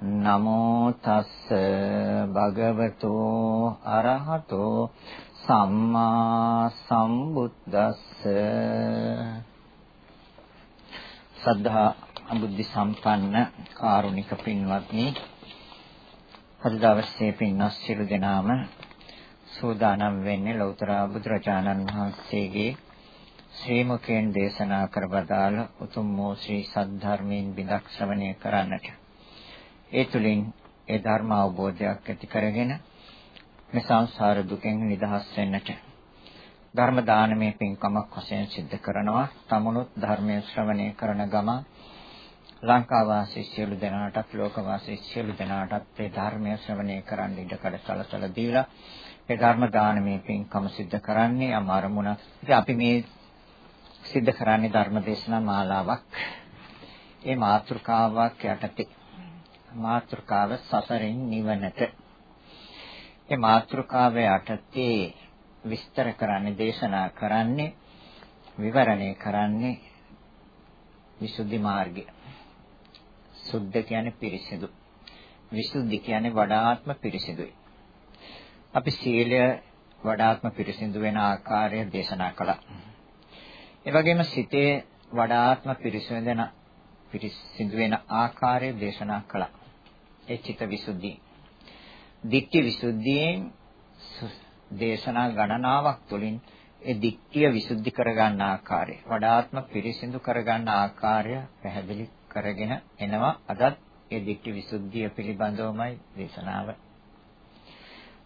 නමෝ තස්ස භගවතෝ අරහතෝ සම්මා සම්බුද්දස්ස සද්ධා බුද්ධ සම්පන්න කාරුණික පින්වත්නි අද දවසේ පින්වත් සියලු දෙනාම සූදානම් වෙන්නේ ලෞතර බුදුරජාණන් වහන්සේගේ ශ්‍රී මුඛයෙන් දේශනා කරවදාල උතුම් වූ ශ්‍රී සද්ධර්මයෙන් බිඳක් ශ්‍රවණය කරන්නට. ඒ තුලින් ඒ ධර්ම අවබෝධයක් ඇති කරගෙන මේ සංසාර දුකෙන් නිදහස් වෙන්නට ධර්ම දානමය පින්කමක් වශයෙන් සිද්ධ කරනවා. තමනුත් ධර්මයේ ශ්‍රවණය කරන ගම ලංකා වාසී සියලු දෙනාටත් ලෝක වාසී සියලු දෙනාටත් මේ ධර්මයේ ශ්‍රවණය කරන්න ඉඩ කඩ සලසලා දීලා ඒ ධර්ම දානමය පින්කම සිද්ධ කරන්නේ අමාරුමුණ. ඉතින් අපි මේ සිද්ධ කරන්නේ ධර්ම දේශනා මාලාවක්. ඒ මාතෘකාවක් යටතේ මාතෘකාව සසරින් නිවනට. ඒ මාතෘකාව යටතේ විස්තර කරන්නේ දේශනා කරන්නේ විවරණය කරන්නේ විසුද්ධි මාර්ගය. සුද්ධ කියන්නේ පිරිසිදු. විසුද්ධි කියන්නේ වඩාත්ම පිරිසිදුයි. අපි සීලය වඩාත්ම පිරිසිදු වෙන ආකාරය දේශනා කළා. ඒ වගේම සිතේ වඩාත්ම පිරිසිදෙන පිරිසිදු වෙන ආකාරය දේශනා කළා. ඒ චිත්ත විසුද්ධිය. දික්ටි විසුද්ධියෙන් දේශනා ගණනාවක් තුළින් ඒ දික්තිය විසුද්ධි කරගන්න ආකාරය වඩාත්ම පිරිසිදු කරගන්න ආකාරය පැහැදිලි කරගෙන එනවා අදත් ඒ දික්ටි විසුද්ධිය පිළිබඳවමයි දේශනාව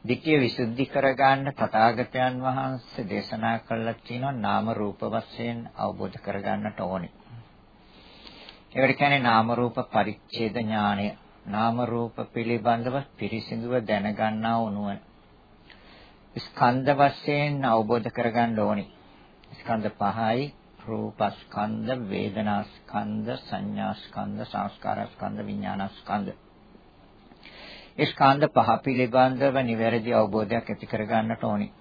දික්තිය විසුද්ධි කරගන්න තථාගතයන් වහන්සේ දේශනා කළා තියෙනවා නාම රූප වශයෙන් අවබෝධ කරගන්නට ඕනේ. ඒකට කියන්නේ නාම රූප පරිච්ඡේද ඥානය. නාම රූප පිළිබඳව පිරිසිදුව දැනගන්නා වුණුවන. ස්කන්ධ වශයෙන් අවබෝධ කරගන්න ඕනේ. ස්කන්ධ පහයි රූපස්කන්ධ, වේදනාස්කන්ධ, සංඥාස්කන්ධ, සංස්කාරස්කන්ධ, විඥානස්කන්ධ. ඒ ස්කන්ධ පහ පිළිබඳව නිවැරදි අවබෝධයක් ඇති කරගන්නට ඕනේ.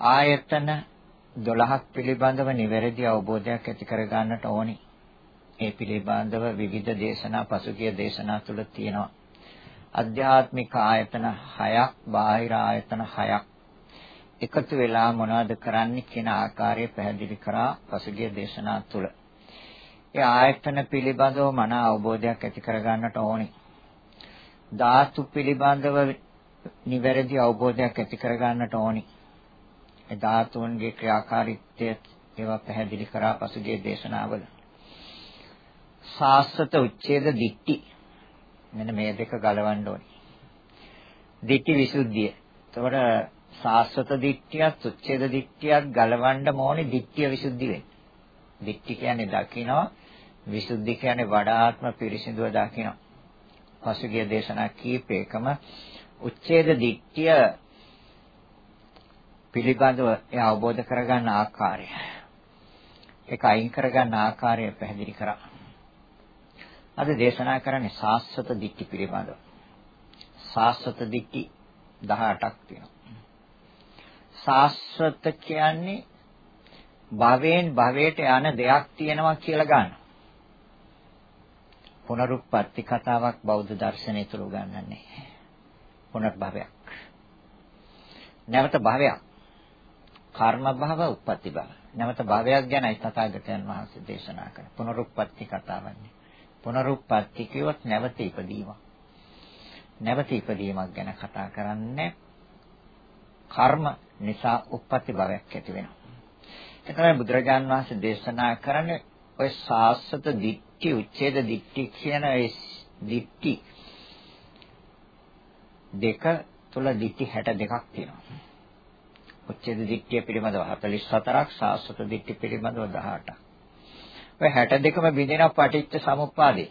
ආයතන 12ක් පිළිබඳව නිවැරදි අවබෝධයක් ඇති කරගන්නට ඕනේ. ඒ පිළිබඳව විවිධ දේශනා පසුගිය දේශනා තුල තියෙනවා. අධ්‍යාත්මික ආයතන 6ක්, බාහිර ආයතන 6ක් එකතු වෙලා මොනවද කරන්නේ කියන ආකාරය පැහැදිලි කරා පසුගිය දේශනා තුල. ඒ ආයතන පිළිබඳව මන අවබෝධයක් ඇති කරගන්නට ඕනේ. ධාතු පිළිබඳව නිවැරදි අවබෝධයක් ඇති කරගන්නට ඕනි. ඒ ධාතුන්ගේ ක්‍රියාකාරීත්වය ඒවා පැහැදිලි කරා පසුගිය දේශනාවල. සාස්වත උච්ඡේද දිට්ටි මෙන්න මේ දෙක ගලවන්න ඕනි. දිට්ටි විසුද්ධිය. එතකොට සාස්වත දිට්ඨියත් උච්ඡේද දිට්ඨියත් ගලවන්න ඕනේ දිට්ඨිය විසුද්ධි වෙන්න. දිට්ඨි කියන්නේ දකිනවා විසුද්ධි කියන්නේ වඩාත්ම පිරිසිදුව දකිනවා. පසුගිය දේශනා කීපයකම උච්ඡේද දිට්ඨිය පිළිබඳව ඒ අවබෝධ කරගන්න ආකාරය ඒක අයින් කරගන්න ආකාරය පැහැදිලි කරා. අද දේශනා කරන්නේ සාස්වත දිට්ඨි පිළිබඳව. සාස්වත දිට්ඨි 18ක් තියෙනවා. සාස්වත කියන්නේ භවයෙන් භවයට යන දෙයක් තියෙනවා කියලා ගන්නවා. පුනරුත්පත්ති කතාවක් බෞද්ධ දර්ශනය තුළ උගන්වන්නේ. පුනර්භවයක්. නැවත භවයක්. කර්ම භව, උප්පත්ති භව. නැවත භවයක් ගැනයි තථාගතයන් වහන්සේ දේශනා කරන්නේ. පුනරුත්පත්ති කතාවන්නේ. පුනරුත්පත්ති කියොත් නැවත ඉපදීම. නැවත ඉපදීමක් ගැන කතා කරන්නේ කර්ම නිසා උප්පත්ති භවයක් ඇති වෙනවා. ඒ තමයි බුදුරජාන් වහන්සේ දේශනා කරන්නේ ඔය සාස්වත දිට්ඨි උච්ඡේද දිට්ඨි කියන ඒ දිට්ඨි දෙක තුල දිට්ඨි 62ක් තියෙනවා. උච්ඡේද දිට්ඨිය පිළිබඳව 44ක් සාස්වත දිට්ඨි පිළිබඳව 18ක්. ඔය 62ම බිඳෙන පටිච්ච සමුප්පාදේ.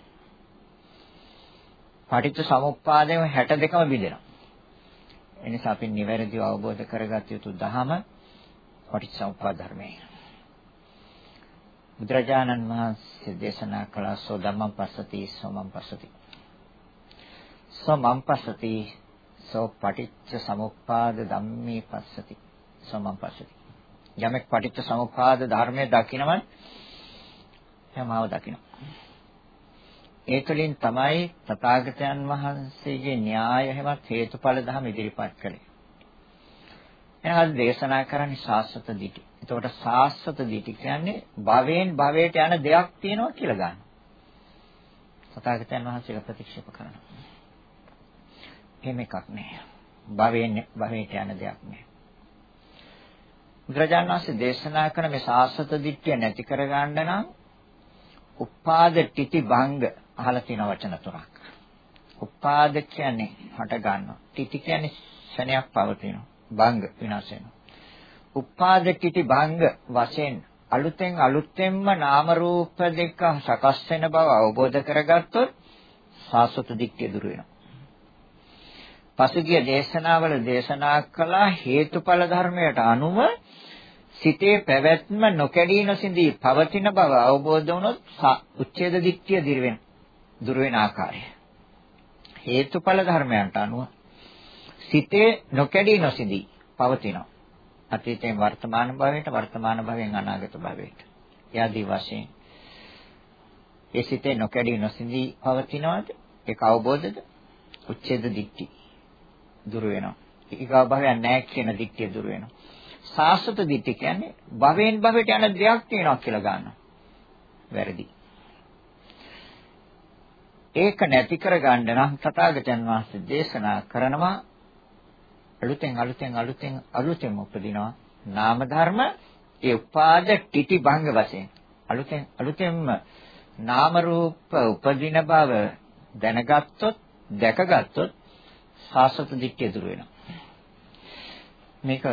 පටිච්ච සමුප්පාදේම 62ම බිඳෙනවා. එනිසා අපි නිවැරදිව අවබෝධ කරගත යුතු ධහම පටිච්චසමුප්පාද ධර්මය. බුදුරජාණන් වහන්සේ දේශනා කළ සෝ ධම්මං පස්සති සෝමං පස්සති. සෝමං පස්සති සෝ පටිච්ච සමුප්පාද ධම්මේ පස්සති. සෝමං පස්සති. යමෙක් පටිච්ච සමුප්පාද ධර්මයේ දකිනවනේ එයාමව දකිනවා. ඒ තුළින් තමයි තථාගතයන් වහන්සේගේ න්‍යාය හැමත් හේතුඵල ධම ඉදිරිපත් කළේ. එහෙනම් දේශනා කරන්නේ සාස්වත දිටි. එතකොට සාස්වත දිටි කියන්නේ භවයෙන් භවයට යන දෙයක් තියෙනවා කියලා ගන්න. තථාගතයන් වහන්සේලා ප්‍රතික්ෂේප කරනවා. එහෙම එකක් නෑ. භවයෙන් භවයට යන දෙයක් නෑ. බුදුරජාණන් වහන්සේ දේශනා කරන මේ සාස්වත දිට්ඨිය නැති කරගන්න නම් උපාද තිති භංග අහලා තියෙන වචන තුනක්. උපාද කියන්නේ හට ගන්නවා. තිති කියන්නේ ශණයක් පවතිනවා. භංග විනාශ වෙනවා. උපාද තිති භංග වශයෙන් අලුතෙන් අලුතෙන්ම නාම රූප දෙක සකස් වෙන බව අවබෝධ කරගත්තොත් සාස්වත දික්කේ දුර වෙනවා. පසුගිය දේශනාවල දේශනා කළා හේතුඵල ධර්මයට අනුව සිතේ පැවැත්ම නොකැඩී නොසිඳී පවතින බව අවබෝධ වුණොත් උච්ඡේද දික්තිය දිර වෙන දුර වෙන ආකාරය. හේතුඵල ධර්මයන්ට අනුව සිතේ නොකැඩී නොසිඳී පවතිනවා අතීතයෙන් වර්තමාන භවයට වර්තමාන භවයෙන් අනාගත භවයට. යදී වශයෙන් ඒ සිතේ නොකැඩී නොසිඳී පවතිනවාද? ඒක අවබෝධද? උච්ඡේද දික්ටි දුර වෙනවා. ඊගා භවයක් නැහැ කියන දික්තිය දුර වෙනවා. සාස්වත දිට්ඨි කියන්නේ භවෙන් භවයට යන දෙයක් තියෙනවා කියලා ගන්නවා. වැරදි. ඒක නැති කරගන්න නම් තථාගතයන් වහන්සේ දේශනා කරනවා අලුතෙන් අලුතෙන් අලුතෙන් අලුතෙන් උපදිනවා නාම ධර්ම ඒ උපාද ටිටි භංග වශයෙන් අලුතෙන් අලුතෙන්ම නාම රූප උපදින බව දැනගත්තොත් දැකගත්තොත් සාසත දිට්ඨිය දුර වෙනවා මේක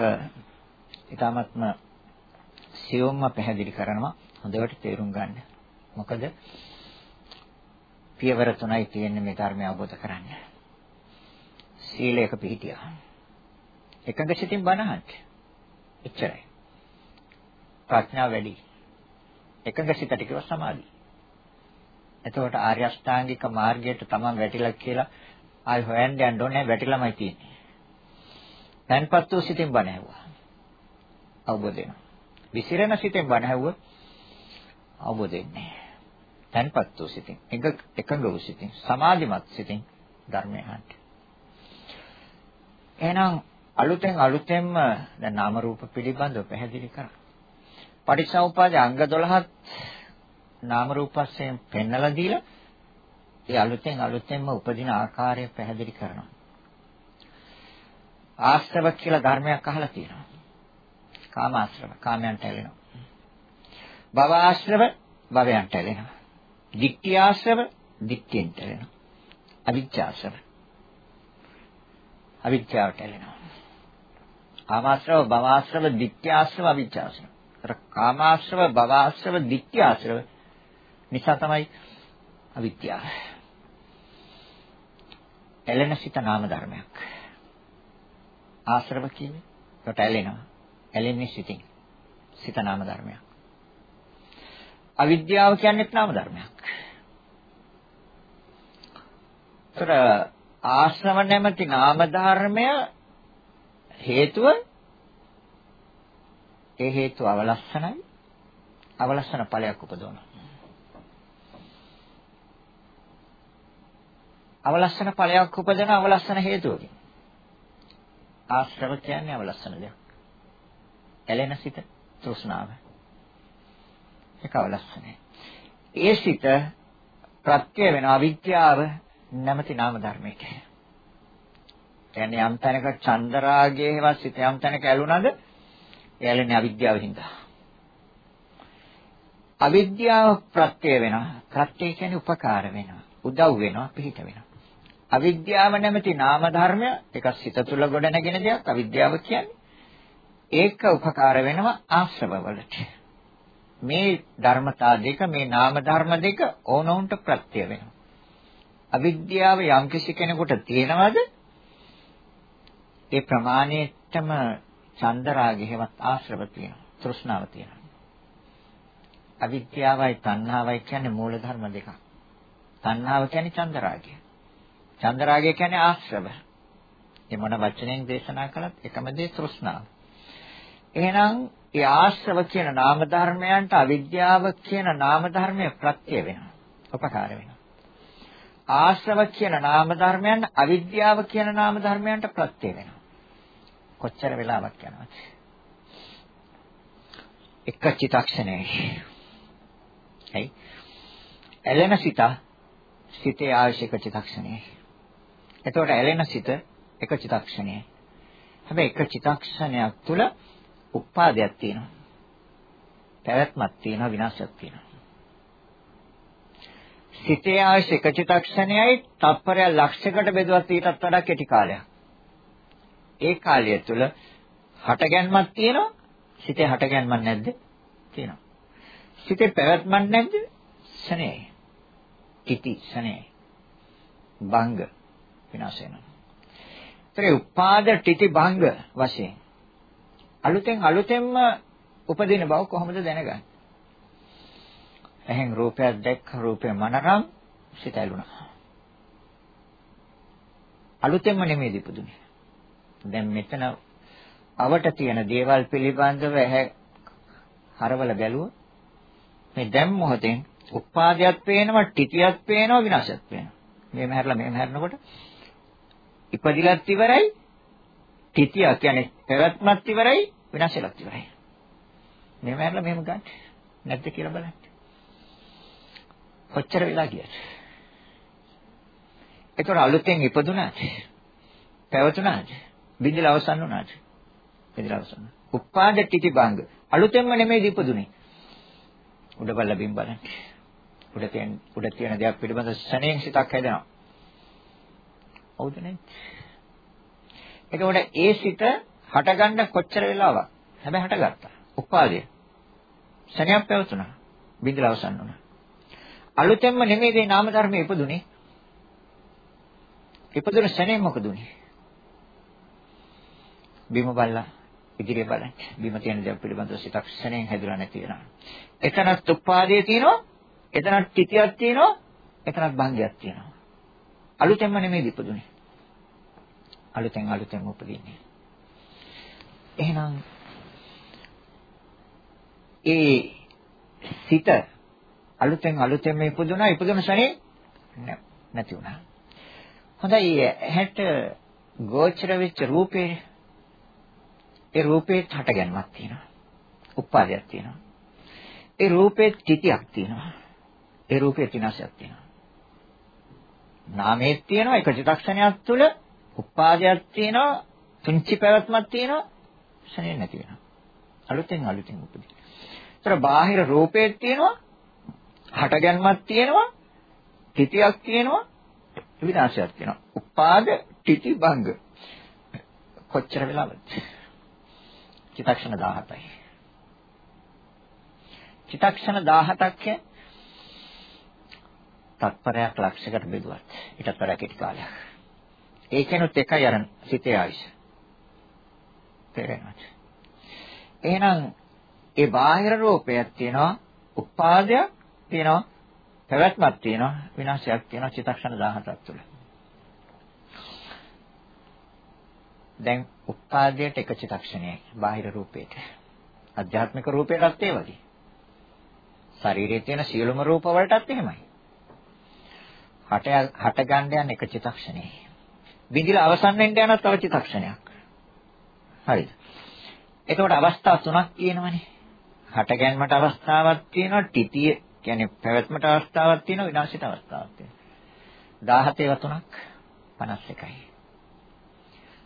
ඊටාත්ම සියොම්ම පැහැදිලි කරනවා හොඳට තේරුම් ගන්න. මොකද පියවර තුනයි තියෙන්නේ මේ ධර්මය අවබෝධ කරගන්න. සීලයක පිහිටියා. එකඟ සිතින් බණහත්. එච්චරයි. ප්‍රඥාව වැඩි. එකඟ සිතට කිව්ව සමාධි. එතකොට ආර්ය අෂ්ටාංගික මාර්ගයට තමන් වැටිලා කියලා ආයි හොයන්න යන්න ඕනේ වැටිලාමයි තියෙන්නේ. තන්පත් වූ සිතින් බණ ඇහුවා. අවබෝධ වෙනවා. විසිරෙන සිතෙන් බණ ඇහුවොත් අවබෝධ වෙන්නේ නැහැ. තන්පත් වූ සිතින්, එකඟ වූ සිතින්, සමාධිමත් සිතින් ධර්මය අහන්න. එහෙනම් අලුතෙන් අලුතෙන්ම දැන් නාම රූප පිළිබඳව පැහැදිලි කරා. පටිච්චසමුප්පාදේ අංග 12ත් නාම රූප වශයෙන් පෙන්වලා දීලා ඒ අලුතෙන් අලුතෙන්ම උපදින ආකාරය පැහැදිලි කරනවා. ආශ්‍රව කියලා ධර්මයක් අහලා තියෙනවා. කාමාශ්‍රව කාමයන්ට ඇලෙනවා. භවආශ්‍රව භවයන්ට ඇලෙනවා. දික්ඛ්‍යාශ්‍රව දික්ඛෙන්ට ඇලෙනවා. අවිච්ඡාශ්‍රව අවිච්ඡාවට ඇලෙනවා. කාමාශ්‍රව භවආශ්‍රව දික්ඛ්‍යාශ්‍රව අවිච්ඡාශ්‍රව. අර කාමාශ්‍රව භවආශ්‍රව දික්ඛ්‍යාශ්‍රව නිසා තමයි අවිද්‍යාව. ඇලෙන සිත නාම ධර්මයක්. ආශ්‍රව කියන්නේ කොට ඇලෙනවා. ඇලෙන්නේ සිතින්. සිත නාම ධර්මයක්. අවිද්‍යාව කියන්නේත් නාම ධර්මයක්. ඒතර ආශ්‍රම නැමැති නාම ධර්මය හේතුව ඒ හේතුව අවලස්සනයි අවලස්සන ඵලයක් උපදවනවා. අවලස්සන ඵලයක් උපදවන අවලස්සන හේතුවකින්. ආශ්‍රව කියන්නේ අවලස්සන දෙයක්. ඇලෙන සිත තෘෂ්ණාව. ඒක අවලස්සනයි. ඒ සිත ප්‍රත්‍ය වෙන අවිද්‍යාව නැමැති නාම ධර්මයක. කියන්නේ යම් තැනක චන්දරාගයේ හේවත් සිත යම් තැනක ඇලුනද එයාලනේ අවිද්‍යාව හින්දා. අවිද්‍යාව ප්‍රත්‍ය වෙනවා. ප්‍රත්‍ය කියන්නේ උපකාර වෙනවා. උදව් වෙනවා, පිහිට වෙනවා. අවිද්‍යාව නැමැති නාම ධර්මය එක සිත තුළ ගොඩ නැගෙන දෙයක් අවිද්‍යාව කියන්නේ. ඒක උපකාර වෙනවා ආශ්‍රවවලට. මේ ධර්මතා දෙක මේ නාම ධර්ම දෙක ඕනොන්ට ප්‍රත්‍ය වෙනවා. අවිද්‍යාව යම්කිසි කෙනෙකුට තියෙනවද? ඒ ප්‍රමාණයටම චන්දරාගය හැවත් ආශ්‍රව තියෙනවා. තෘෂ්ණාව තියෙනවා. අවිද්‍යාවයි තණ්හාවයි කියන්නේ මූල ධර්ම දෙකක්. තණ්හාව කියන්නේ චන්දරාගය. චන්දරාගය කියන්නේ ආශ්‍රව. මේ මොන වචනෙන් දේශනා කළත් එකම දේ තෘෂ්ණාව. එහෙනම් ඒ ආශ්‍රව කියන නාම ධර්මයන්ට අවිද්‍යාව කියන නාම ධර්මය ප්‍රත්‍ය වෙනවා. උපකාර වෙනවා. ආශ්‍රව කියන නාම ධර්මයන් අවිද්‍යාව කියන නාම ධර්මයන්ට ප්‍රත්‍ය වෙනවා. කොච්චර වෙලාවක් යනවද? එක චිත්තක්ෂණයයි. හයි. ඇලෙන සිත සිතේ ආශික චිත්තක්ෂණයයි. එතකොට ඇලෙන සිත එක චිත්තක්ෂණයයි. හැබැයි එක චිත්තක්ෂණයක් තුල උපාදයක් තියෙනවා. පැවැත්මක් තියෙනවා විනාශයක් තියෙනවා. සිතේ ආශික චිත්තක්ෂණයයි තත්පරය ලක්ෂයකට බෙදුවත් ඊටත් වඩා කෙටි කාලයක්. ඒ කාලය තුල හටගැන්මක් තියෙනවා සිතේ හටගැන්මක් නැද්ද තියෙනවා සිතේ පැවැත්මක් නැද්ද ශනේ කිති ශනේ භංග විනාශ වෙනවා ඒතරේ උපාද ටිති භංග වශයෙන් අලුතෙන් අලුතෙන්ම උපදින බව කොහොමද දැනගන්නේ? එහෙන් රූපයක් දැක්ක රූපේ මනරම් සිත ඇලුනා. අලුතෙන්ම නෙමෙයි ඉපදුනේ? දැන් මෙතන අවට තියෙන දේවල් පිළිබඳව ඇහැ හරවල බැලුවොත් මේ දැන් මොහොතෙන් උපාදයක් පේනවා, ටිතියක් පේනවා, විනාශයක් පේනවා. මේ මහැරලා මේ මහැරනකොට ඉපදිලත් ඉවරයි, ටිතිය කියන්නේ පැවැත්මත් ඉවරයි, විනාශයලත් ඉවරයි. මේ මහැරලා මෙහෙම ගන්න. නැද්ද කියලා බලන්න. කොච්චර වෙලා ගියද? ඒතර අලුතෙන් ඉපදුනාද? පැවතුනාද? බින්දලා අවසන් වුණාද? බින්දලා අවසන්. උපාද ටිටි බංග. අලුතෙන්ම නෙමෙයි දීපදුනේ. උඩ බල්ල බිම් බලන්න. උඩ තියෙන උඩ තියෙන දේක් පිළිබඳ ශණයෙන් සිතක් හැදෙනවා. හවුද නේ? එතකොට ඒ සිත හටගන්න කොච්චර වෙලාවක්? හැබැයි හටගත්තා. උපාදය. ශණයක් පැවතුණා. බින්දලා අවසන් වුණා. අලුතෙන්ම නෙමෙයි මේ නාම ධර්මයේ ඉපදුනේ. ඉපදුන ශණයෙන් මොකද උනේ? බිම බලලා ඉදිරිය බලන්න. බිම තියෙන දේ පිළිබඳව සිතක්ෂණයෙන් හැදුලා නැති වෙනවා. එතනත් උපාදේ තියෙනවා, එතනත් තිතියක් තියෙනවා, එතනත් භංගයක් තියෙනවා. අලුතෙන්ම නෙමෙයි ඉපදුනේ. අලුතෙන් අලුතෙන් උපදින්නේ. එහෙනම් ඒ සිත අලුතෙන් අලුතෙන් මේ ඉපදුනා ඉපදුන ශනේ නැති වුණා. හොඳයි ඇහැට ගෝචර වෙච්ච රූපේ ඒ රූපේ හටගැන්මක් තියෙනවා. උපාදයක් තියෙනවා. ඒ රූපේ තිතියක් තියෙනවා. ඒ රූපේ විනාශයක් තියෙනවා. නාමයේ තියෙනවා එක චිත්තක්ෂණයක් තුළ උපාදයක් තියෙනවා තුන්චි පැවැත්මක් තියෙනවා ශනේ නැති වෙනවා. අලුතෙන් අලුතෙන් උපදින. ඒතර බාහිර රූපේ තියෙනවා හටගැන්මක් තියෙනවා තිතියක් තියෙනවා විනාශයක් තියෙනවා. උපාද තිති භංග කොච්චර වෙලාවද? චිතක්ෂණ 17යි. චිතක්ෂණ 17ක් තත්පරයක් ලක්ෂයකට බෙදුවත් ඊටත් වඩා කෙටි කාලයක්. ඒකෙනුත් එකයි අර සිතේ ආයුෂ. තේරෙනවද? එහෙනම් ඒ බාහිර රූපයක් තියෙනවා, උපාදයක් තියෙනවා, පැවැත්මක් තියෙනවා, විනාශයක් තියෙනවා චිතක්ෂණ 17ක් තුළ. දැන් උපාදයට එක චිත්තක්ෂණයයි බාහිර රූපේට. අධ්‍යාත්මික රූපයටත් ඒ වගේ. ශරීරයේ තියෙන සියලුම රූප වලටත් එහෙමයි. හට හට ගන්න යන එක චිත්තක්ෂණයයි. විඳිලා අවසන් වෙන්න යන තව චිත්තක්ෂණයක්. හරිද? එතකොට අවස්ථා තුනක් තියෙනවනේ. හට ගැනීමට අවස්ථාවක් තියෙනවා, තිතිය කියන්නේ පැවැත්මට අවස්ථාවක් තියෙනවා, විනාශයට අවස්ථාවක් තියෙනවා. 17 ඒවා තුනක් 51යි.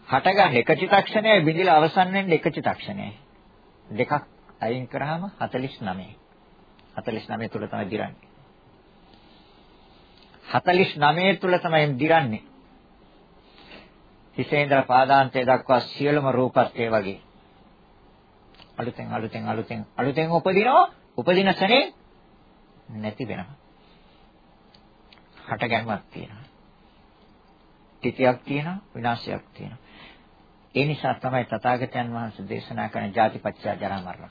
හටගන්න එක චිත්තක්ෂණයයි බිඳිලා අවසන් වෙන්නේ එක චිත්තක්ෂණයයි. දෙකක් අයින් කරාම 49. 49 තුල තමයි දිරන්නේ. 49 තුල තමයි දිරන්නේ. හිසේ ඉඳලා පාදාන්තය දක්වා සියලුම රූපත් ඒ වගේ. අලුතෙන් අලුතෙන් අලුතෙන් අලුතෙන් උපදිනවා උපදින සනේ නැති වෙනවා. හට ගැනීමක් තියෙනවා. තිතියක් තියෙනවා විනාශයක් තියෙනවා. ඒ නිසා තමයි තථාගතයන් වහන්සේ දේශනා කරන ජාතිපච්චය ජරා මරණ.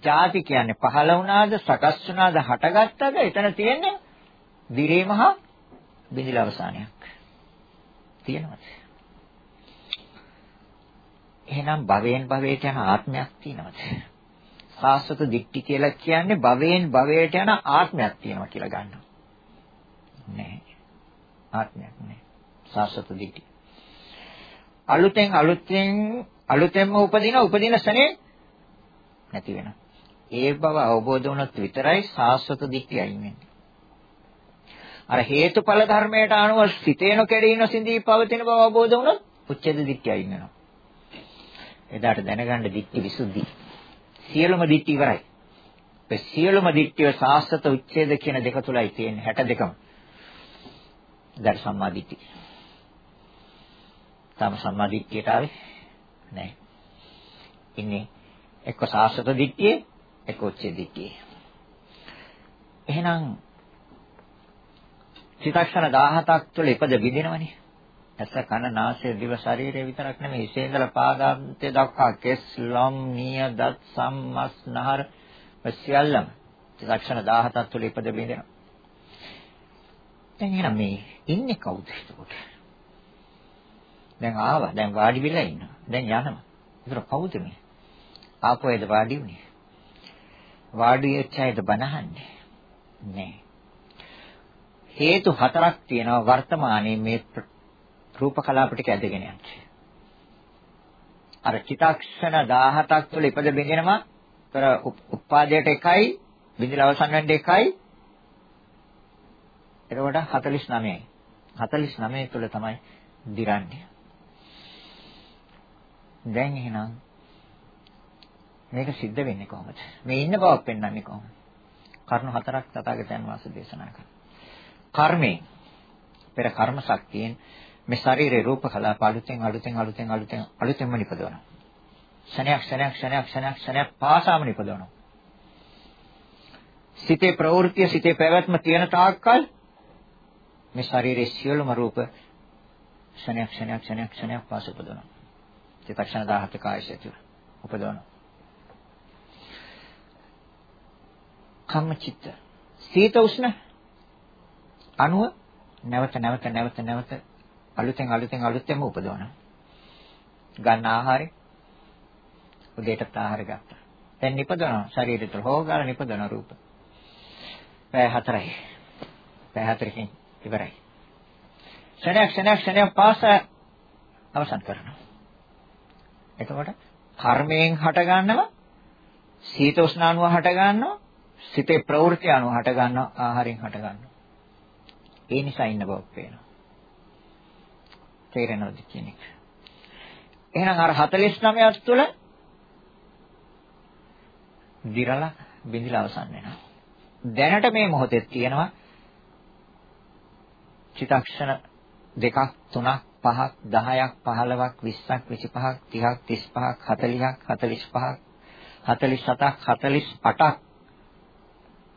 ජාති කියන්නේ පහළ වුණාද සකස් වුණාද හටගත්තද එතන තියෙන්නේ දිරීමහා බිඳිල අවසානයක්. තියෙනවද? එහෙනම් භවයෙන් භවයට යන ආත්මයක් තියෙනවද? සාස්වත දික්ටි කියලා කියන්නේ භවයෙන් භවයට යන ආත්මයක් තියෙනවා කියලා ගන්නවා. නෑ. ආත්මයක් නෑ. සාස්වත දික්ටි. අලුතෙන් අලුතෙන් අලුතෙන්ම උපදින උපදින සනේ නැති වෙනවා. ඒ බව අවබෝධ වුණොත් විතරයි සාස්වත දික්ටි අයින් වෙන්නේ. අර හේතුඵල ධර්මයට අනුව සිතේන කෙරෙන සිඳී පවතින බව අවබෝධ වුණොත් උච්ඡේද දික්ටි අයින් වෙනවා. එදාට දැනගන්න දික්ටි විසුද්ධි. සියලුම දික්ටි ඉවරයි. ඒ සියලුම දික්ටිය සාස්වත උච්ඡේද කියන දෙක තුලයි තියෙන්නේ 62ම. දැන් සම්මා දිට්ඨිය. තාම සම්මා දිට්ඨියට ආවේ නැහැ. ඉන්නේ එක්ක සාස්වත දිට්ඨිය එක්ක උච්චේ දිට්ඨිය. එහෙනම් චිත්තක්ෂණ 17ක් තුළ ඉපද බිඳිනවනේ. ඇස කන නාසය දිව ශරීරය විතරක් නෙමෙයි ඉසේඳලා පාදාන්තය දක්වා කෙස් ලම් නිය දත් සම්මස් නහර සියල්ලම චිත්තක්ෂණ 17ක් තුළ ඉපද බිඳිනවා. දැන් එහෙනම් මේ ඉන්නේ කවුද එතකොට? දැන් ආවා. දැන් වාඩි වෙලා ඉන්නවා. දැන් යනවා. ඒතර කවුද මේ? ආපුවේද වාඩි උනේ? වාඩි වෙච්ච අයද බනහන්නේ? නෑ. හේතු හතරක් තියෙනවා වර්තමානයේ මේ රූප කලාප ඇදගෙන යන්නේ. අර චිතාක්ෂණ 17ක් තුළ ඉපද බින්දිනවා. ତර උපාදයට එකයි, බින්දිලා අවසන් වෙන්න එකයි. එතකොට 49යි. 49 තුළ තමයි දිරන්නේ. දැන් එහෙනම් මේක සිද්ධ වෙන්නේ කොහොමද? මේ ඉන්න බවක් පෙන්වන්නේ කොහොමද? කරුණු හතරක් තථාගතයන් වහන්සේ දේශනා කළා. කර්මයෙන් පෙර කර්ම ශක්තියෙන් මේ ශරීරේ රූප කලාප අලුතෙන් අලුතෙන් අලුතෙන් අලුතෙන් අලුතෙන්ම නිපදවනවා. ක්ෂණයක් ක්ෂණයක් ක්ෂණයක් ක්ෂණයක් ක්ෂණයක් පාසාම නිපදවනවා. සිතේ ප්‍රවෘත්ති සිතේ පැවැත්ම තියෙන තාක්කල් මේ ශරීරයේ සියලුම රූප ක්ෂණයක් ක්ෂණයක් ක්ෂණයක් ක්ෂණයක් පාස උපදවනවා. චිත්තක්ෂණ 17 කායශය උපදවනවා. කම්ම චිත්ත සීත උෂ්ණ අණුව නැවත නැවත නැවත නැවත අලුතෙන් අලුතෙන් අලුතෙන්ම උපදවනවා. ගන්න ආහාරේ උදේට ආහාර ගත්තා. දැන් නිපදවනවා ශරීරය තුළ හොගාල නිපදවන රූප. පැය හතරයි. පැය හතරකින් ඉවරයි. ක්ෂණයක් ක්ෂණයක් ක්ෂණයක් පාස අවසන් කරනවා. එතකොට කර්මයෙන් හට ගන්නවා සීත උෂ්ණ අණුව හට ගන්නවා සිතේ ප්‍රවෘත්ති අණුව හට ගන්නවා ආහාරයෙන් හට ගන්නවා. ඒ නිසා ඉන්න බවක් පේනවා. තේරෙනවද කියන එක. එහෙනම් අර 49ක් තුළ දිරලා බිඳිලා අවසන් වෙනවා. දැනට මේ මොහොතේ තියෙනවා චිතක්ෂණ දෙකක් තුනක් පහක් 10ක් 15ක් 20ක් 25ක් 30ක් 35ක් 40ක් 45ක් 47ක් 48ක්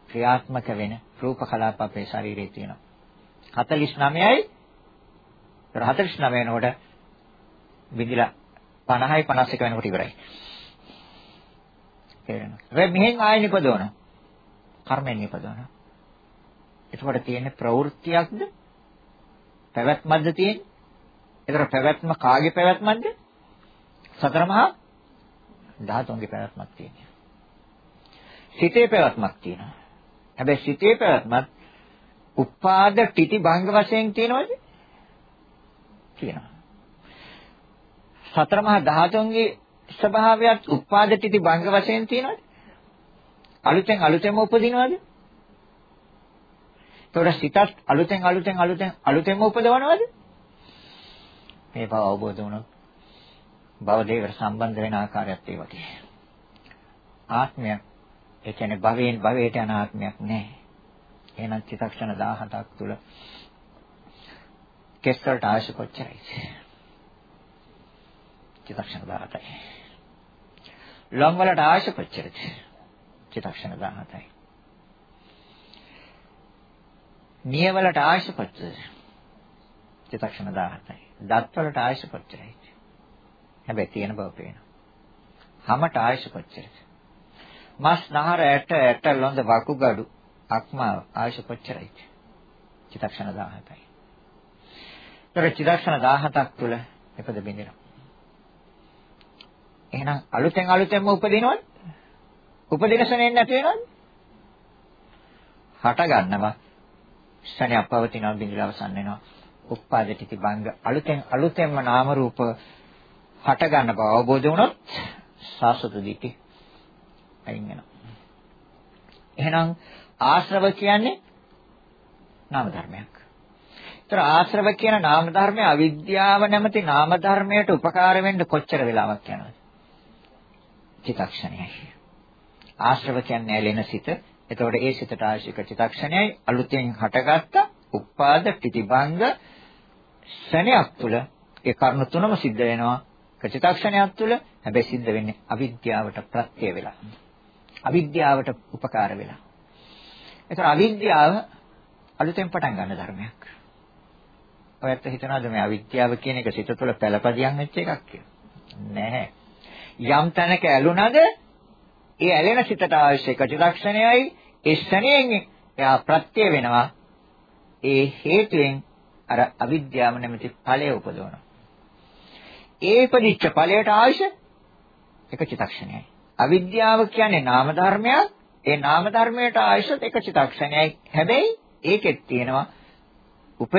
ක්‍රියාත්මක වෙන රූප කලාප අපේ ශරීරයේ තියෙනවා. 49යි 49 වෙනකොට බිඳිලා 50යි 51 වෙනකොට ඉවරයි. තේරෙනවද? වෙයි මෙහෙන් ආයෙ නිපදවනවා. කර්මෙන් නිපදවනවා. එතකොට තියෙන්නේ ප්‍රවෘත්තියක්ද? පැවැත්මක්ද තියෙන්නේ? ඒතර පැවැත්ම කාගේ පැවැත්මක්ද? සතර මහා ධාතුන්ගේ පැවැත්මක් තියෙනවා. සිතේ පැවැත්මක් තියෙනවා. හැබැයි සිතේ පැවැත්මත් උපාද ටිටි භංග වශයෙන් තියෙනවද? තියෙනවා. සතර මහා ධාතුන්ගේ ස්වභාවයත් උපාද ටිටි භංග වශයෙන් තියෙනවද? අලුතෙන් අලුතෙන්ම උපදිනවද? ඒතකොට සිතත් අලුතෙන් අලුතෙන් අලුතෙන් අලුතෙන්ම උපදවනවද? මේ බව අවබෝධ වුණොත් භව දේවට සම්බන්ධ වෙන ආකාරයත් ඒ වගේ. ආත්මයක් ඒ කියන්නේ භවයෙන් භවයට යන ආත්මයක් නැහැ. එහෙනම් චිත්තක්ෂණ 17ක් තුල කෙස් වලට ආශ කොච්චරයි? චිත්තක්ෂණ 17යි. ලොම් වලට ආශ කොච්චරද? චිත්තක්ෂණ 17යි. නිය වලට ආශ කොච්චරද? චිත්තක්ෂණ 17යි. දත් වලට ආශ කොච්චරයි? හැබැයි තියෙන බව පේනවා. හැමට ආශ කොච්චරද? මස් නහර ඇට ඇට ලොඳ වකුගඩු අක්මා ආශ කොච්චරයි? චිත්තක්ෂණ 17යි. ඒතර චිත්තක්ෂණ 17ක් තුල එපද බින්දිනවා. එහෙනම් අලුතෙන් අලුතෙන්ම උපදිනවද? උපදින ශරණෙන් නැති වෙනවද? හට ගන්නවා. ශරණයක් පවතිනවා බින්දිලා අවසන් වෙනවා. උප්පාදිතී බංග අලුතෙන් අලුතෙන්ම නාම රූප හට ගන්න බව අවබෝධ වුණොත් සාසත දිටි අයින් වෙනවා. එහෙනම් ආශ්‍රව කියන්නේ නාම ධර්මයක්. ඒතර ආශ්‍රව කියන නාම ධර්මය අවිද්‍යාව නැමැති නාම ධර්මයට උපකාර වෙන්න කොච්චර වෙලාවක් යනවද? චිතක්ෂණයයි. ආශ්‍රව කියන්නේ ඇලෙන සිත. එතකොට ඒ සිතට ආශික චිතක්ෂණයයි අලුතෙන් හටගත්ත උපාද ප්‍රතිබංග ශණයක් තුළ ඒ කර්ණ තුනම සිද්ධ වෙනවා. චිතක්ෂණයක් තුළ හැබැයි සිද්ධ වෙන්නේ අවිද්‍යාවට ප්‍රත්‍ය වෙලා. අවිද්‍යාවට උපකාර වෙලා. ඒතර අවිද්‍යාව අලුතෙන් පටන් ගන්න ධර්මයක්. ඔයත් හිතනවාද මේ අවිද්‍යාව කියන එක සිත තුළ පළපදියම් වෙච්ච එකක් කියලා? නැහැ. යම් තැනක ඇලුනද ඒ ඇලෙන සිතට අවශ්‍ය චිත්තක්ෂණයයි ඒ ශණයෙන් එයා ප්‍රත්‍ය වෙනවා. ඒ හේතුවෙන් අර අවිද්‍යාව නැමැති ඵලය උපදවනවා. ඒ ඉපදිච්ච ඵලයට අවශ්‍ය එක චිත්තක්ෂණයයි. අවිද්‍යාව කියන්නේ නාම ධර්මයක්. ඒ නාම ධර්මයට අවශ්‍ය එක චිත්තක්ෂණයයි. හැබැයි ඒකෙත් තියෙනවා උප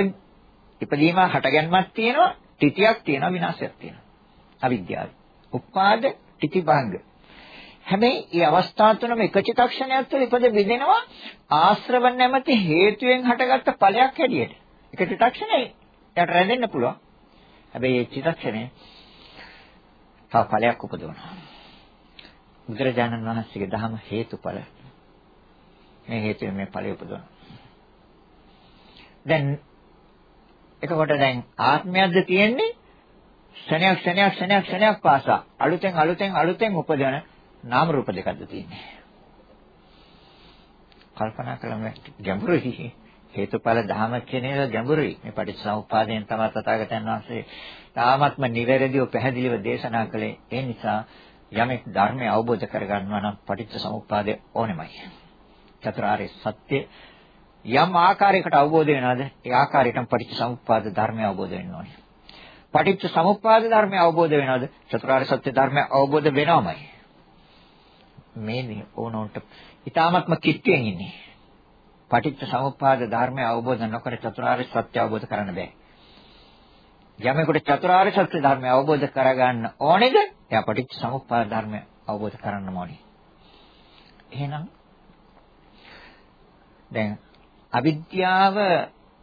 ඉපදීම හටගන්මක් තියෙනවා, තිතියක් තියෙනවා, විනාශයක් තියෙනවා. අවිද්‍යාව. උපාද තිතිභංග. හැබැයි මේ අවස්ථා තුනම එක චිත්තක්ෂණයක් තුළ ඉපද බෙදෙනවා ආශ්‍රව නැමැති හේතුවෙන් හටගත්ත ඵලයක් හැටියට. එක චිත්තක්ෂණේ යට රැඳෙන්න පුළුවන්. හැබැයි මේ චිත්තක්ෂණය තව ඵලයක් උපදවනවා. බුදුරජාණන් වහන්සේගේ දහම හේතුඵල. මේ හේතුවෙන් මේ ඵලය උපදවනවා. දැන් එතකොට දැන් ආත්මයක්ද තියෙන්නේ ක්ෂණයක් ක්ෂණයක් ක්ෂණයක් ක්ෂණයක් පාසා අලුතෙන් අලුතෙන් අලුතෙන් උපදවන නාම රූප දෙකක්ද තියෙන්නේ. කල්පනා කළම ගැඹුරුයි හේතුඵල ධහම කියන එක ගැඹුරුයි. මේ පටිච්චසමුප්පාදයෙන් තමයි තථාගතයන් වහන්සේ තාමත්ම නිවැරදිව පැහැදිලිව දේශනා කළේ. ඒ නිසා යමෙක් ධර්මය අවබෝධ කරගන්නවා නම් පටිච්චසමුප්පාදය ඕනෙමයි. චතුරාර්ය සත්‍ය යම් ආකාරයකට අවබෝධ වෙනවද? ඒ ආකාරයටම පටිච්චසමුප්පාද ධර්මය අවබෝධ වෙන්න ඕනේ. පටිච්චසමුප්පාද ධර්මය අවබෝධ වෙනවද? චතුරාර්ය සත්‍ය ධර්මය අවබෝධ වෙනවමයි. මේ ඕනොන්ට ඊ타ත්ම කිට්ටුවෙන් ඉන්නේ. පටිච්චසමුප්පාද ධර්මය අවබෝධ නොකර චතුරාර්ය සත්‍ය අවබෝධ කරන්න බෑ. යමෙකුට චතුරාර්ය සත්‍ය ධර්මය අවබෝධ කරගන්න ඕනේද? එයා පටිච්චසමුප්පාද ධර්මය අවබෝධ කරන්න ඕනේ. එහෙනම් දැන් අවිද්‍යාව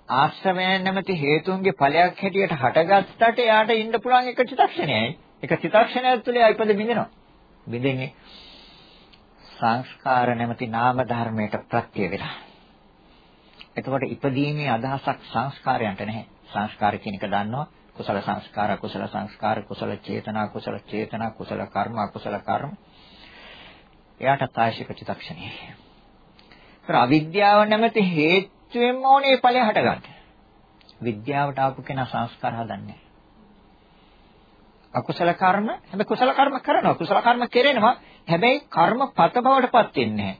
ආශ්‍රමයන් නැමැති හේතුන්ගේ ඵලයක් හැටියට හටගත්තට එයාට ඉන්න පුළුවන් එක චිත්තක්ෂණයයි. එක චිත්තක්ෂණයක් තුළ එයා ඉපද බින්දෙනවා. බින්දෙන්නේ සංස්කාර නැමැති නාම ධර්මයට ප්‍රත්‍ය වෙලා. එතකොට ඉපදීමේ අදහසක් සංස්කාරයන්ට නැහැ. සංස්කාර කියන එක දන්නවා. කුසල සංස්කාර, කුසල සංස්කාර, කුසල චේතනා, කුසල චේතනා, කුසල කර්ම, අකුසල කර්ම. එයාට තායිශික චිත්තක්ෂණයයි. ඒතර අවිද්‍යාව නැමැති හේතුවෙන්ම ඕනේ ඵලය හටගන්න. විද්‍යාවට ආපු කෙනා සංස්කාර හදන්නේ අකුසල කර්ම හැබැයි කුසල කර්ම කරනවා කුසල කර්ම කෙරෙනවා හැබැයි කර්ම පත බවටපත් වෙන්නේ නැහැ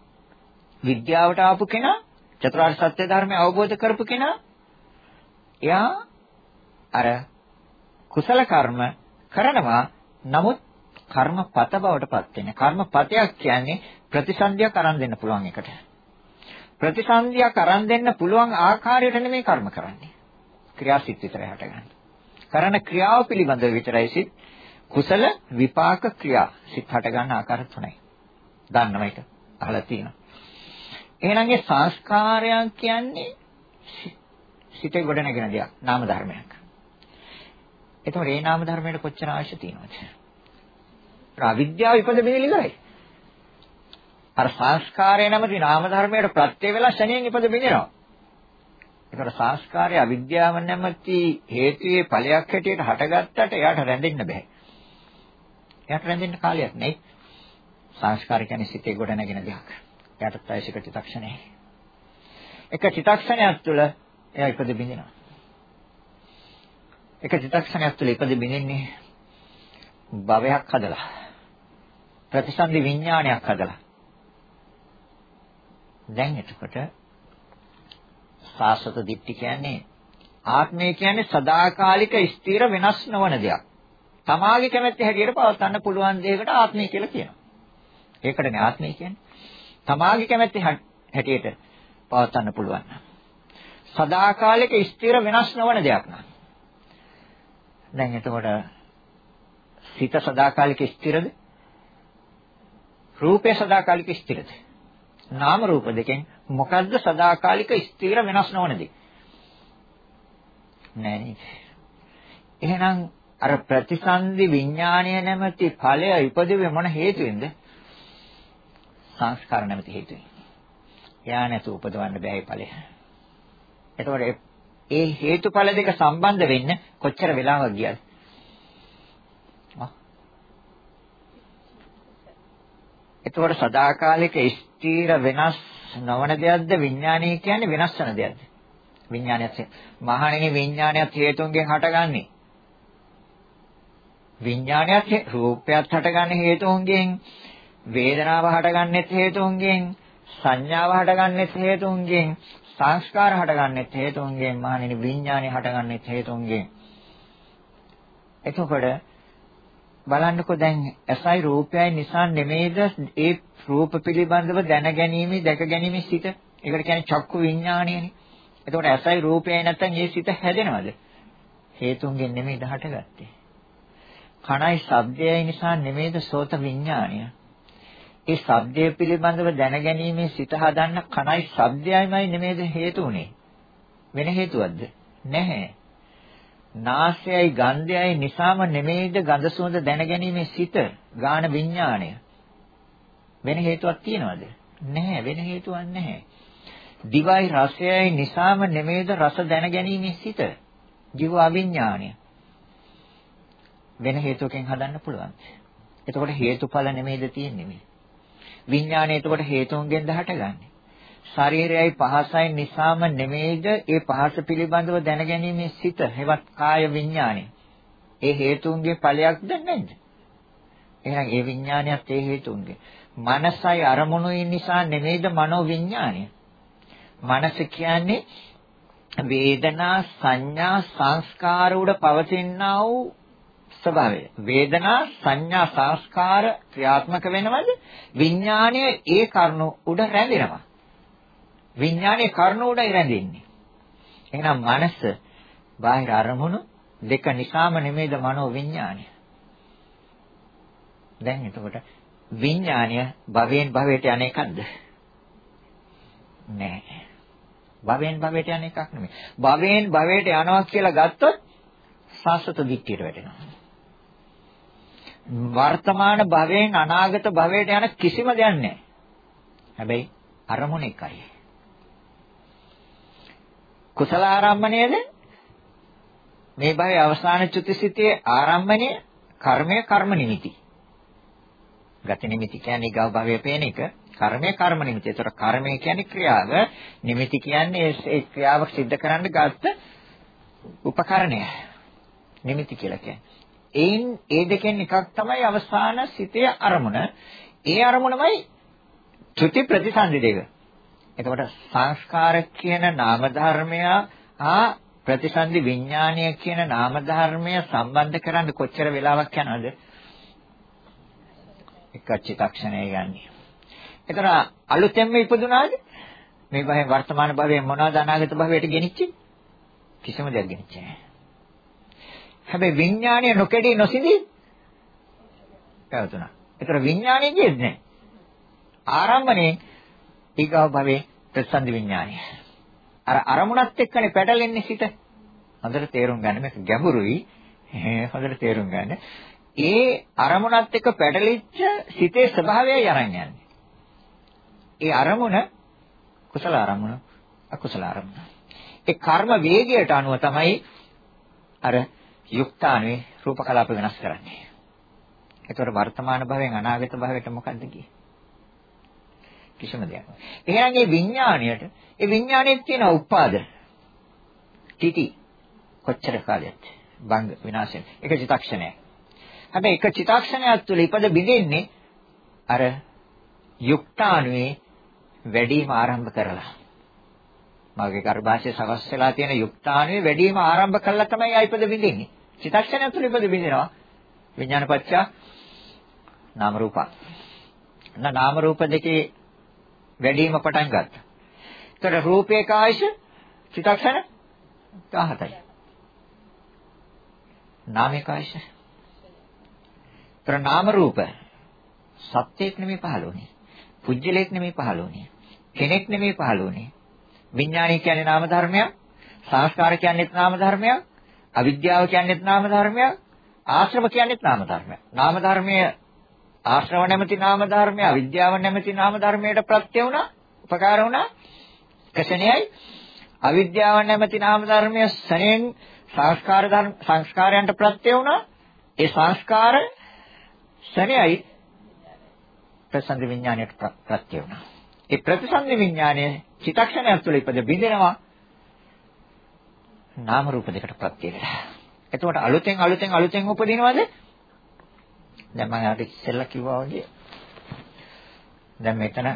විද්‍යාවට ආපු කෙනා චතුරාර්ය සත්‍ය ධර්මය අවබෝධ කරපු කෙනා එයා අර කුසල කර්ම කරනවා නමුත් කර්ම පත බවටපත් වෙන්නේ කර්ම පතයක් කියන්නේ ප්‍රතිසන්දියක් අරන් දෙන්න පුළුවන් එකට ප්‍රතිසන්දියක් අරන් දෙන්න පුළුවන් ආකාරයට නෙමෙයි කර්ම කරන්නේ. ක්‍රියාසිත විතරයි හටගන්නේ. කරන ක්‍රියාව පිළිබඳව විතරයි සිත් කුසල විපාක ක්‍රියා සිත් හට ගන්න ආකාර තුනයි. දන්නව ඒක. අහලා තියෙනවා. එහෙනම් ඒ සංස්කාරයන් කියන්නේ සිතේ ගොඩනගෙන දෙයක්, නාම ධර්මයක්. එතකොට ඒ නාම ධර්මයට කොච්චර අවශ්‍ය තියෙනවද? අවිද්‍යාව ඉපද බෙදෙල ඉවරයි. අර සංස්කාරය නැමැති නාම ධර්මයට ප්‍රත්‍ය වේලා ශණයෙන් ඉපද බෙදෙනවා. ඒතර සංස්කාරය අවිද්‍යාව නැමැති හේතුයේ ඵලයක් හැටියට හටගත්තට එයාට රැඳෙන්න බෑ. එයාට රැඳෙන්න කාලයක් නෑ. සංස්කාර කියන්නේ සිතේ ගොඩ නැගෙන දෙයක්. එයාට ප්‍රයශික චිත්තක්ෂණය. එක චිත්තක්ෂණයක් තුළ එයා ඉපද බින්දිනවා. එක චිත්තක්ෂණයක් තුළ ඉපද බින්දින්නේ භවයක් හදලා. ප්‍රතිසන්දි විඥානයක් හදලා. දැන් එතකොට සාසත දිට්ඨි කියන්නේ ආත්මය කියන්නේ සදාකාලික ස්ථිර වෙනස් නොවන දෙයක්. තමාගේ කැමැත්ත හැටියට පවත්වන්න පුළුවන් දෙයකට ආත්මය කියලා කියනවා. ඒකටනේ ආත්මය කියන්නේ. තමාගේ කැමැත්ත හැටියට පවත්වන්න පුළුවන්. සදාකාලික ස්ථිර වෙනස් නොවන දෙයක් නං. දැන් එතකොට සිත සදාකාලික ස්ථිරද? රූපය සදාකාලික ස්ථිරද? නාම රූප දෙකෙන් මොකද්ද සදාකාලික ස්ථිර වෙනස් නොවන දේ? නෑ නේද? එහෙනම් අර ප්‍රතිසන්දි විඥාණය නැමැති ඵලය ඉපදෙන්නේ මොන හේතුවෙන්ද? සංස්කාර නැමැති හේතුවෙන්. එයා නැතු උපදවන්න බෑ ඵලය. එතකොට ඒ හේතුඵල දෙක සම්බන්ධ වෙන්න කොච්චර වෙලාවක් ගියද? එතකොට සදාකාලික ස්ථීර වෙනස් නොවන දෙයක්ද විඥානය කියන්නේ වෙනස් වෙන දෙයක්ද? විඥානයත් මහණෙනි විඥානයත් හේතුන්ගෙන් හටගන්නේ. විඥානයත් රූපයත් හටගන්නේ හේතුන්ගෙන් වේදනාව හටගන්නෙත් හේතුන්ගෙන් සංඥාව හටගන්නෙත් හේතුන්ගෙන් සංස්කාර හටගන්නෙත් හේතුන්ගෙන් මහණෙනි විඥානය හටගන්නෙත් හේතුන්ගෙන් එතකොට බලන්නකෝ දැන් ඇසයි රූපයයි නිසා නෙමෙයිද ඒ රූප පිළිබඳව දැනගැනීමේ දැකගැනීමේ සිත. ඒකට කියන්නේ චක්කු විඥාණයනේ. එතකොට ඇසයි රූපයයි නැත්තම් ඒ සිත හැදෙනවද? හේතුන්ගෙන් නෙමෙයිද හටගත්තේ. කණයි ශබ්දයයි නිසා නෙමෙයිද සෝත විඥාණය. ඒ ශබ්දය පිළිබඳව දැනගැනීමේ සිත හදන්න කණයි ශබ්දයයිමයි නෙමෙයිද හේතු උනේ. වෙන හේතුවක්ද? නැහැ. නාසයයි ගන්ධයයි නිසාම නෙමෙයිද ගඳ සුවඳ දැනගැනීමේ සිත ගාන විඥාණය? වෙන හේතුවක් තියනවද? නැහැ. වෙන හේතුවක් නැහැ. දිවයි රසයයි නිසාම නෙමෙයිද රස දැනගැනීමේ සිත? ජීව අවිඥාණය. වෙන හේතුවකින් හදන්න පුළුවන්. එතකොට හේතුඵල නෙමෙයිද තියෙන්නේ? මේ විඥාණය එතකොට හේතුන්ගෙන්ද හටගන්නේ ශරීරයයි පහසයි නිසාම නෙමෙයිද ඒ පහස පිළිබඳව දැනගැනීමේ සිත හෙවත් කාය විඥානය. ඒ හේතුන්ගේ ඵලයක්ද නැද්ද? එහෙනම් ඒ විඥානයත් ඒ හේතුන්ගේ. මනසයි අරමුණුයි නිසා නෙමෙයිද මනෝ විඥානය. මනස කියන්නේ වේදනා සංඥා සංස්කාර උඩ පවතිනා වූ ස්වභාවය. වේදනා සංඥා සංස්කාර ක්‍රියාත්මක වෙනවද? විඥානය ඒ කරුණු උඩ රැඳෙනවා. විඥානයේ කර්ණ උඩයි රැඳෙන්නේ. එහෙනම් මනස බාහිර අරමුණු දෙක නිසාම නෙමෙයිද මනෝ විඥානය. දැන් එතකොට විඥානය භවයෙන් භවයට යන එකක්ද? නෑ. භවයෙන් භවයට යන එකක් නෙමෙයි. භවයෙන් භවයට යනවා කියලා ගත්තොත් සාසත දික්කියට වැටෙනවා. වර්තමාන භවයෙන් අනාගත භවයට යන කිසිම දෙයක් නැහැ. හැබැයි අරමුණ එකයි. කුසල ආරම්භණයද මේ භවයේ අවසාන චුතිසිතේ ආරම්භණය කර්මය කර්ම නිමිති. ගති නිමිති කියන්නේ ගව භවයේ පේන එක. කර්මය කර්ම නිමිති. ඒතර කර්මය කියන්නේ ක්‍රියාව, නිමිති කියන්නේ ඒ ක්‍රියාව සිද්ධ කරන්න ගත්ත උපකරණය. නිමිති කියලා කියන්නේ. ඒන් ඒ දෙකෙන් එකක් තමයි අවසාන සිතේ අරමුණ. ඒ අරමුණමයි චුති ප්‍රතිසන්දි දෙක. එතකොට සංස්කාර කියන නාම ධර්මය ආ ප්‍රතිසන්දි විඥානය කියන නාම ධර්මය සම්බන්ධ කරන්න කොච්චර වෙලාවක් යනවද? එක චිත්තක්ෂණය යන්නේ. ඒතර අලුතෙන්ම ඉපදුනාද? මේ භවයෙන් වර්තමාන භවයෙන් මොනවද අනාගත භවයට ගෙනිච්චේ? කිසිම දෙයක් ගෙනිච්චේ නැහැ. හැබැයි විඥානය නොකඩී නොසිඳී පැවතුණා. ඒතර විඥානය කියන්නේ ආරම්භණේ ඊගව භවයේ ප්‍රසන්න විඥානය. අර අරමුණත් එක්කනේ පැටලෙන්නේ සිත. හොඳට තේරුම් ගන්න මේක ගැඹුරුයි. හොඳට තේරුම් ගන්න. ඒ අරමුණත් එක්ක පැටලිච්ච සිතේ ස්වභාවයයි අරන් යන්නේ. ඒ අරමුණ කුසල අරමුණ අකුසල අරමුණ. ඒ කර්ම වේගයට අනුව තමයි අර යුක්තානුවේ රූප කලාප වෙනස් කරන්නේ. ඒතකොට වර්තමාන භවෙන් අනාගත භවයට මොකද්ද කියේ? කිසිම දෙයක් නෑ. එහෙනම් මේ විඥාණයට ඒ විඥාණයේ තියෙන උපාද තිටි කොච්චර කාලයක්ද? බංග විනාශයෙන්. එක චිත්තක්ෂණයක්. හැබැයි එක චිත්තක්ෂණයක් තුළ ඉපද බිඳින්නේ අර යුක්තාණුවේ වැඩිම ආරම්භ කරලා. මාගේ ගර්භාෂයේ සවස් වෙලා තියෙන යුක්තාණුවේ වැඩිම ආරම්භ කළා තමයි ආයිපද බිඳින්නේ. චිත්තක්ෂණයක් තුළ ඉපද බිඳිනවා. විඥානපච්චා නාම රූප. නාම රූප දෙකේ වැඩිම පටන් ගත්තා. ඒතර රූපේ කායශ චිත්තක්ෂණ 17යි. නාමේ කායශ. ඒතර නාම රූප සත්‍යයක් නෙමෙයි පහළෝනේ. පුජ්‍යලයක් නෙමෙයි පහළෝනේ. කෙනෙක් නෙමෙයි පහළෝනේ. විඥානය කියන්නේ නාම ධර්මයක්. සංස්කාර කියන්නේත් නාම ධර්මයක්. අවිද්‍යාව කියන්නේත් නාම ධර්මයක්. ආශ්‍රම කියන්නේත් නාම ධර්මයක්. නාම ධර්මයේ ආශ්‍රව නැමැති නාම ධර්මය අවිද්‍යාව නැමැති නාම ධර්මයට ප්‍රත්‍ය වුණා උපකාර වුණා කෂණයයි අවිද්‍යාව නැමැති නාම ධර්මය සනෙන් සංස්කාර ධර්ම සංස්කාරයන්ට ප්‍රත්‍ය වුණා ඒ සංස්කාර සනෙයි ප්‍රසන්න විඥාණයට ප්‍රත්‍ය වුණා ඒ ප්‍රතිසන්දි විඥාණය චිතක්ෂණයක් තුළ ඉපද බිඳෙනවා නාම රූප දෙකට ප්‍රත්‍ය වෙලා එතකොට අලුතෙන් අලුතෙන් අලුතෙන් උපදිනවද දැන් මම අර ඉස්සෙල්ලා කිව්වා වගේ දැන් මෙතන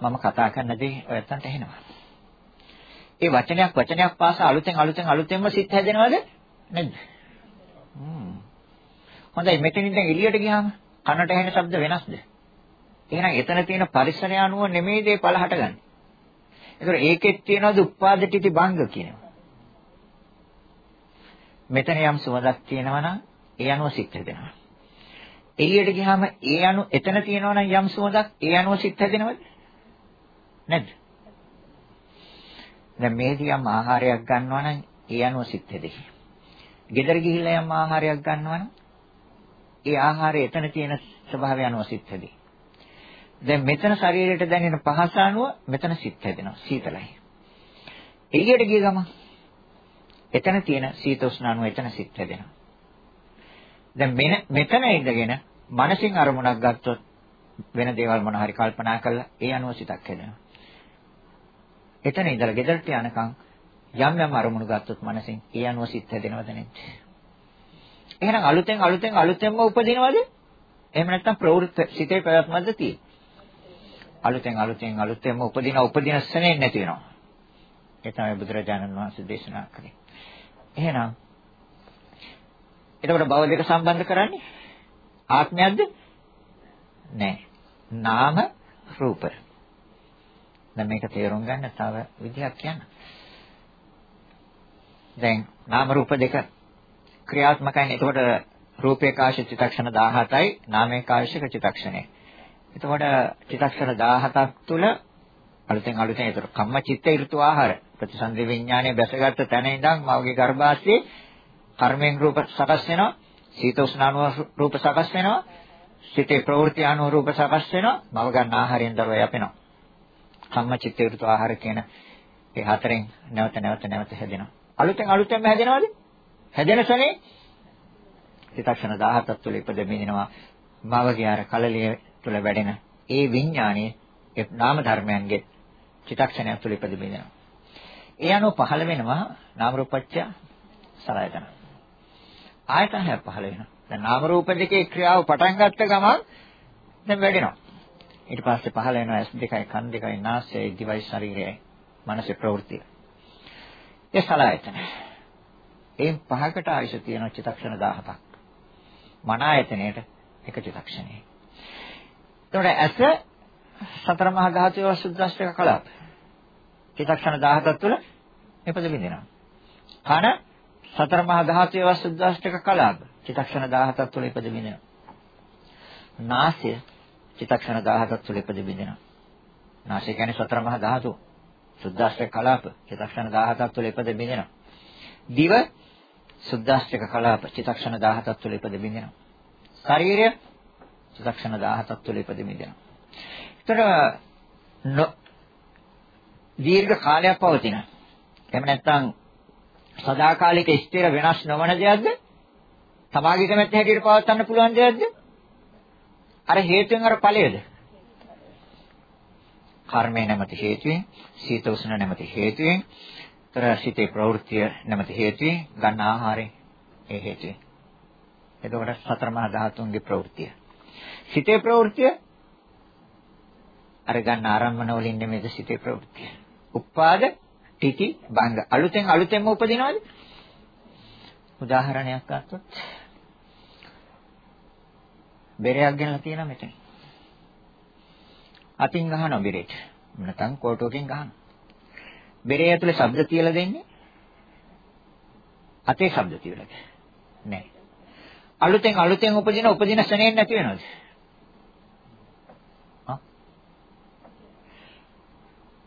මම කතා කරන දේ ඔයත්තන්ට ඇහෙනවා. ඒ වචනයක් වචනයක් පාසා අලුතෙන් අලුතෙන් අලුතෙන්ම සිත් හැදෙනවද? නැද්ද? හ්ම්. හොඳයි මෙතනින් දැන් එළියට ගියාම කනට ඇහෙන ශබ්ද වෙනස්ද? එහෙනම් එතන තියෙන පරිසරය අනුව නෙමෙයි දේ පළ හටගන්නේ. ඒතර ඒකෙත් තියෙනවද උපාදිතටි භංග කියනවා. මෙතන යම් සුවඳක් තියෙනවා නම් ඒ අනුව සිත් හැදෙනවා. එළියට ගියාම ඒ අනු එතන තියෙනවා නම් යම් සුවඳක් ඒ අනුව සිත් හැදෙනවද? නැද්ද? දැන් මේදී යම් ආහාරයක් ගන්නවා නම් ඒ අනුව සිත් හැදෙයි. ගෙදර ගිහිල්ලා යම් ආහාරයක් ගන්නවා නම් ඒ ආහාරය එතන තියෙන ස්වභාවය අනුව සිත් හැදෙයි. දැන් මෙතන ශරීරයට දැනෙන පහස අනුව මෙතන සිත් හැදෙනවා සීතලයි. එළියට ගිය ගමන් එතන තියෙන සීත උෂ්ණ අනුව එතන සිත් හැදෙනවා. දැන් මෙතන ඉඳගෙන මනසින් අරමුණක් ගත්තොත් වෙන දේවල් මොන හරි කල්පනා කරලා ඒ අනුව සිතක් හැදෙනවා. එතන ඉඳලා ගෙදරට යනකම් යම් යම් අරමුණු ගත්තොත් මනසින් ඒ අනුව සිත් හැදෙනවද නැද්ද? එහෙනම් අලුතෙන් අලුතෙන් අලුතෙන්ම උපදිනවද? එහෙම නැත්නම් ප්‍රවෘත්ති සිතේ පැවැත්මක්ද තියෙන්නේ? අලුතෙන් අලුතෙන් අලුතෙන්ම උපදින උපදින ස්නේ නැති වෙනවා. ඒ තමයි බුදුරජාණන් වහන්සේ දේශනා කළේ. එහෙනම් එතකොට භව දෙක සම්බන්ධ කරන්නේ ආත්මයක්ද? නෑ. නාම රූප. දැන් මේක තේරුම් ගන්න තව විදිහක් කියන්න. දැන් නාම රූප දෙක ක්‍රියාත්මකයි. එතකොට රූපේ කාශ චිත්තක්ෂණ 17යි නාමේ කාශික චිත්තක්ෂණය. එතකොට චිත්තක්ෂණ 17ක් තුල අලුතෙන් අලුතෙන් ඒතර කම්ම චිත්ත ඍතු ආහාර ප්‍රතිසන්දි විඥානයේ බැසගත් තැන ඉඳන් මවගේ ගර්භාෂයේ කර්මයෙන් රූප සකස් වෙනවා. සීත උෂ්ණ අණු රූප සකස් වෙනවා. සිතේ ප්‍රවෘත්ති අණු රූප සකස් වෙනවා. මව ගන්න ආහාරයෙන් දරුවා යැපෙනවා. කම්මචිත්ත ඍතු ආහාර කියන ඒ හතරෙන් නැවත නැවත නැවත හැදෙනවා. අලුතෙන් අලුතෙන්ම හැදෙනවද? හැදෙන සනේ චිත්තක්ෂණ 17ක් තුළ ඉපද බිඳිනවා. මවගේ අර කලලිය තුළ වැඩෙන ඒ විඥානයේ ඒ නාම ධර්මයන්ගේ චිත්තක්ෂණයක් තුළ ඉපද බිඳිනවා. ඒ අනුව පහළ වෙනවා නාම රූපච්ඡ සලයතන. ආයතන හැ පහළ වෙනවා. දැන් නාම රූප දෙකේ ක්‍රියාව පටන් ගත්ත ගමන් දැන් වැඩෙනවා. ඊට පස්සේ පහළ වෙනවා S දෙකයි කන් දෙකයි නාසයයි දිවයි ශරීරයයි මනසේ ප්‍රවෘත්තිය. ඒ සලආයතන. එයින් පහකට ආයශ තියෙන චිත්තක්ෂණ 17ක්. මන ආයතනයේට එක චිත්තක්ෂණයයි. එතකොට ඇස සතර මහා ධාතුවේ වසුද්දෂ්ටක කලාප. චිත්තක්ෂණ 17ක් තුළ එපද බින්දිනවා. කන සතර මහා ධාතුවේ වසුද්දාෂ්ටක කලාප චිතක්ෂණ 17ක් තුළ ඉපද බිඳිනවා. නාසය චිතක්ෂණ 17ක් තුළ ඉපද බිඳිනවා. නාසය කියන්නේ සතර මහා ධාතු සුද්දාෂ්ටක කලාප චිතක්ෂණ 17ක් තුළ ඉපද බිඳිනවා. දිව සුද්දාස්තික කලාප චිතක්ෂණ 17ක් තුළ ඉපද බින්දිනවා. ශරීරය චිතක්ෂණ 17ක් තුළ ඉපද බින්දිනවා. ඒතර දීර්ඝ කාලයක් පවතින. එහෙම නැත්නම් සදාකාලික ස්ථිර වෙනස් නොවන දෙයක්ද? තමාගේ කැමැත්ත හැටියට පවත්වන්න පුළුවන් දෙයක්ද? අර හේතුවෙන් අර ඵලයේද? කර්මය නැමැති හේතුවෙන්, සීත උෂ්ණ නැමැති හේතුවෙන්, තර සිතේ ප්‍රවෘත්තිය නැමැති හේතුවෙන් ගන්න ආහාරයෙන් ඒ හේතුවෙන්. එතකොට සතර මහා ධාතුන්ගේ ප්‍රවෘත්තිය. සිතේ ප්‍රවෘත්තිය අර ගන්න ආරම්භන වලින් නෙමෙයි සිතේ ප්‍රවෘත්තිය. උපාද ටිටි බංග අලුතෙන් අලුතෙන්ම උපදිනවද? උදාහරණයක් ගත්තොත් බෙරයක් ගෙනලා තියෙනවා මෙතන. අතින් ගහනවා බෙරේට. නැත්නම් කෝටුවකින් ගහනවා. බෙරේ ඇතුලේ ශබ්ද තියලා දෙන්නේ අතේ ශබ්ද තියලාද? නැහැ. අලුතෙන් අලුතෙන් උපදින උපදින ශරණයෙන් නැති වෙනවද?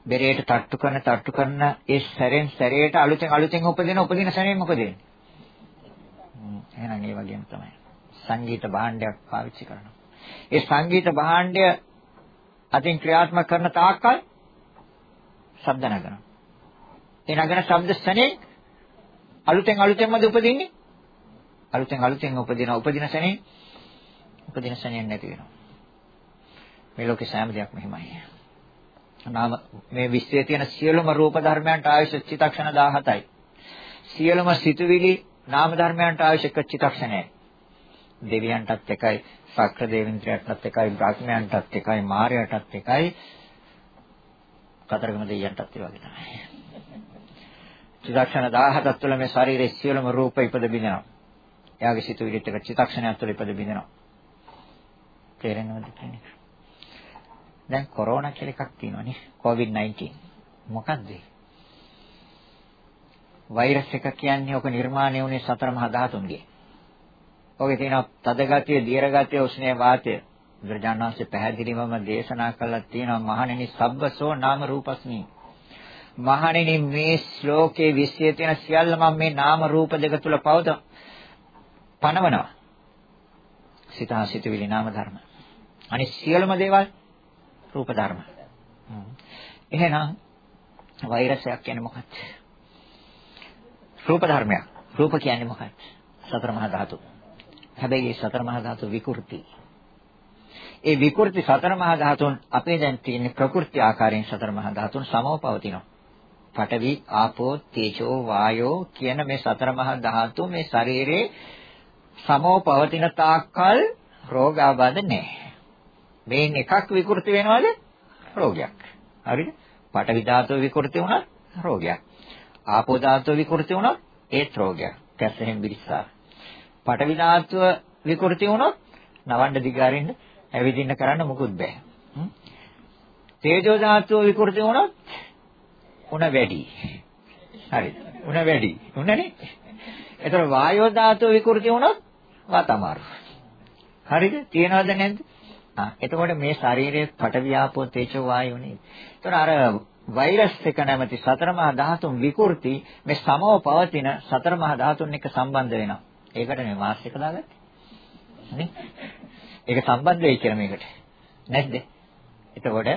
බෙරේට තට්ටු කරන තට්ටු කරන ඒ සැරෙන් සැරේට අලුතෙන් අලුතෙන් උපදින උපදින ශරණයෙන් මොකද වෙන්නේ? එහෙනම් ඒ වගේම තමයි. සංගීත භාණ්ඩයක් පාවිච්චි කරනවා. ඒ සංගීත භාණ්ඩය අතින් ක්‍රියාත්මක කරන තාක්කල් ශබ්ද නගනවා. ඒ නගන ශබ්ද ස්තනේ අලුතෙන් අලුතෙන්මද උපදින්නේ? අලුතෙන් අලුතෙන් උපදින උපදින සනේ උපදින සනේ නැති වෙනවා. මේ ලෝකේ සෑම දෙයක්ම එහෙමයි. නාම මේ විශ්වයේ තියෙන සියලුම රූප ධර්මයන්ට ආයුෂ චිත්තක්ෂණ 17යි. සියලුම සිතුවිලි නාම ධර්මයන්ට ආයුෂ චිත්තක්ෂණයයි. දෙවියන්ටත් එකයි, සක්‍ර දේවින්ද්‍රයන්ටත් එකයි, බ්‍රහ්මයන්ටත් එකයි, මාරයටත් එකයි, කතරගම දෙවියන්ටත් ඒ වගේ තමයි. චිත්තක්ෂණ 17ක් තුළ මේ ශරීරයේ සියලුම රූප ඉපද බිඳිනවා. එයාගේ සිතුවිලිත් එක චිත්තක්ෂණයක් තුළ ඉපද බිඳිනවා. තේරෙනවද කියන්නේ? දැන් කොරෝනා කියලා එකක් තියෙනවනේ. COVID-19. මොකද්ද? වෛරස් එක කියන්නේ ඔක නිර්මාණය වුණේ සතර මහා ධාතුන්ගේ. ඔගේ තියෙන තද ගතිය, දීර ගතිය, උෂ්ණය, වාතය. බුදුරජාණන් වහන්සේ පැහැදිලිවම දේශනා කළා තියෙනවා මහණෙනි සබ්බසෝ නාම රූපස්මි. මහණෙනි මේ ශ්ලෝකේ විශ්ය තියෙන සියල්ල මම මේ නාම රූප දෙක තුල පවත පනවනවා. සිතා සිතවිලි නාම ධර්ම. අනිත් සියලුම දේවල් රූප ධර්ම. එහෙනම් වෛරසයක් කියන්නේ මොකක්ද? රූප ධර්මයක්. රූප කියන්නේ මොකක්ද? සතර මහා ධාතු. හැබැයි මේ සතර මහා ධාතු විකෘති. ඒ විකෘති සතර මහා ධාතුන් අපේ දැන් තියෙන ප්‍රකෘති ආකාරයෙන් සතර මහා ධාතුන් සමව පවතිනවා. පඨවි, ආපෝ, තේජෝ, වායෝ කියන මේ සතර මහා ධාතු මේ ශරීරේ සමව පවතින තාක්කල් රෝගාබාධ නැහැ. මේන් එකක් විකෘති වෙනවද? රෝගයක්. හරිද? පඨවි ධාතුව විකෘති වුණත් රෝගයක්. ආපෝ ධාතුව විකෘති වුණත් ඒත් රෝගයක්. කැස්සෙන් බිරිස්සා. පඨවි ධාතුව විකෘති වුණොත් නවන්න දිගාරින්න ඇවිදින්න කරන්න මුකුත් බෑ. තේජෝ ධාතුව විකෘති වුණොත් උණ වැඩි. හරිද? උණ වැඩි. උණනේ? ඒතර වායෝ ධාතුව විකෘති වුණොත් වාත අමාරු. හරිද? තියනවද නැද්ද? ආ එතකොට මේ ශරීරයේ පඨවි ආපෝ තේජෝ වායෝනේ. ඒතර අර වෛරස් එක නැමැති සතර මහා ධාතුන් විකෘති මේ සමව පවතින සතර මහා ධාතුන් එක්ක සම්බන්ධ වෙනවා. ඒකට මේ මාස් එක දාගත්තේ. නේ? ඒක සම්බන්ධ වෙයි කියලා මේකට. නැද්ද? එතකොට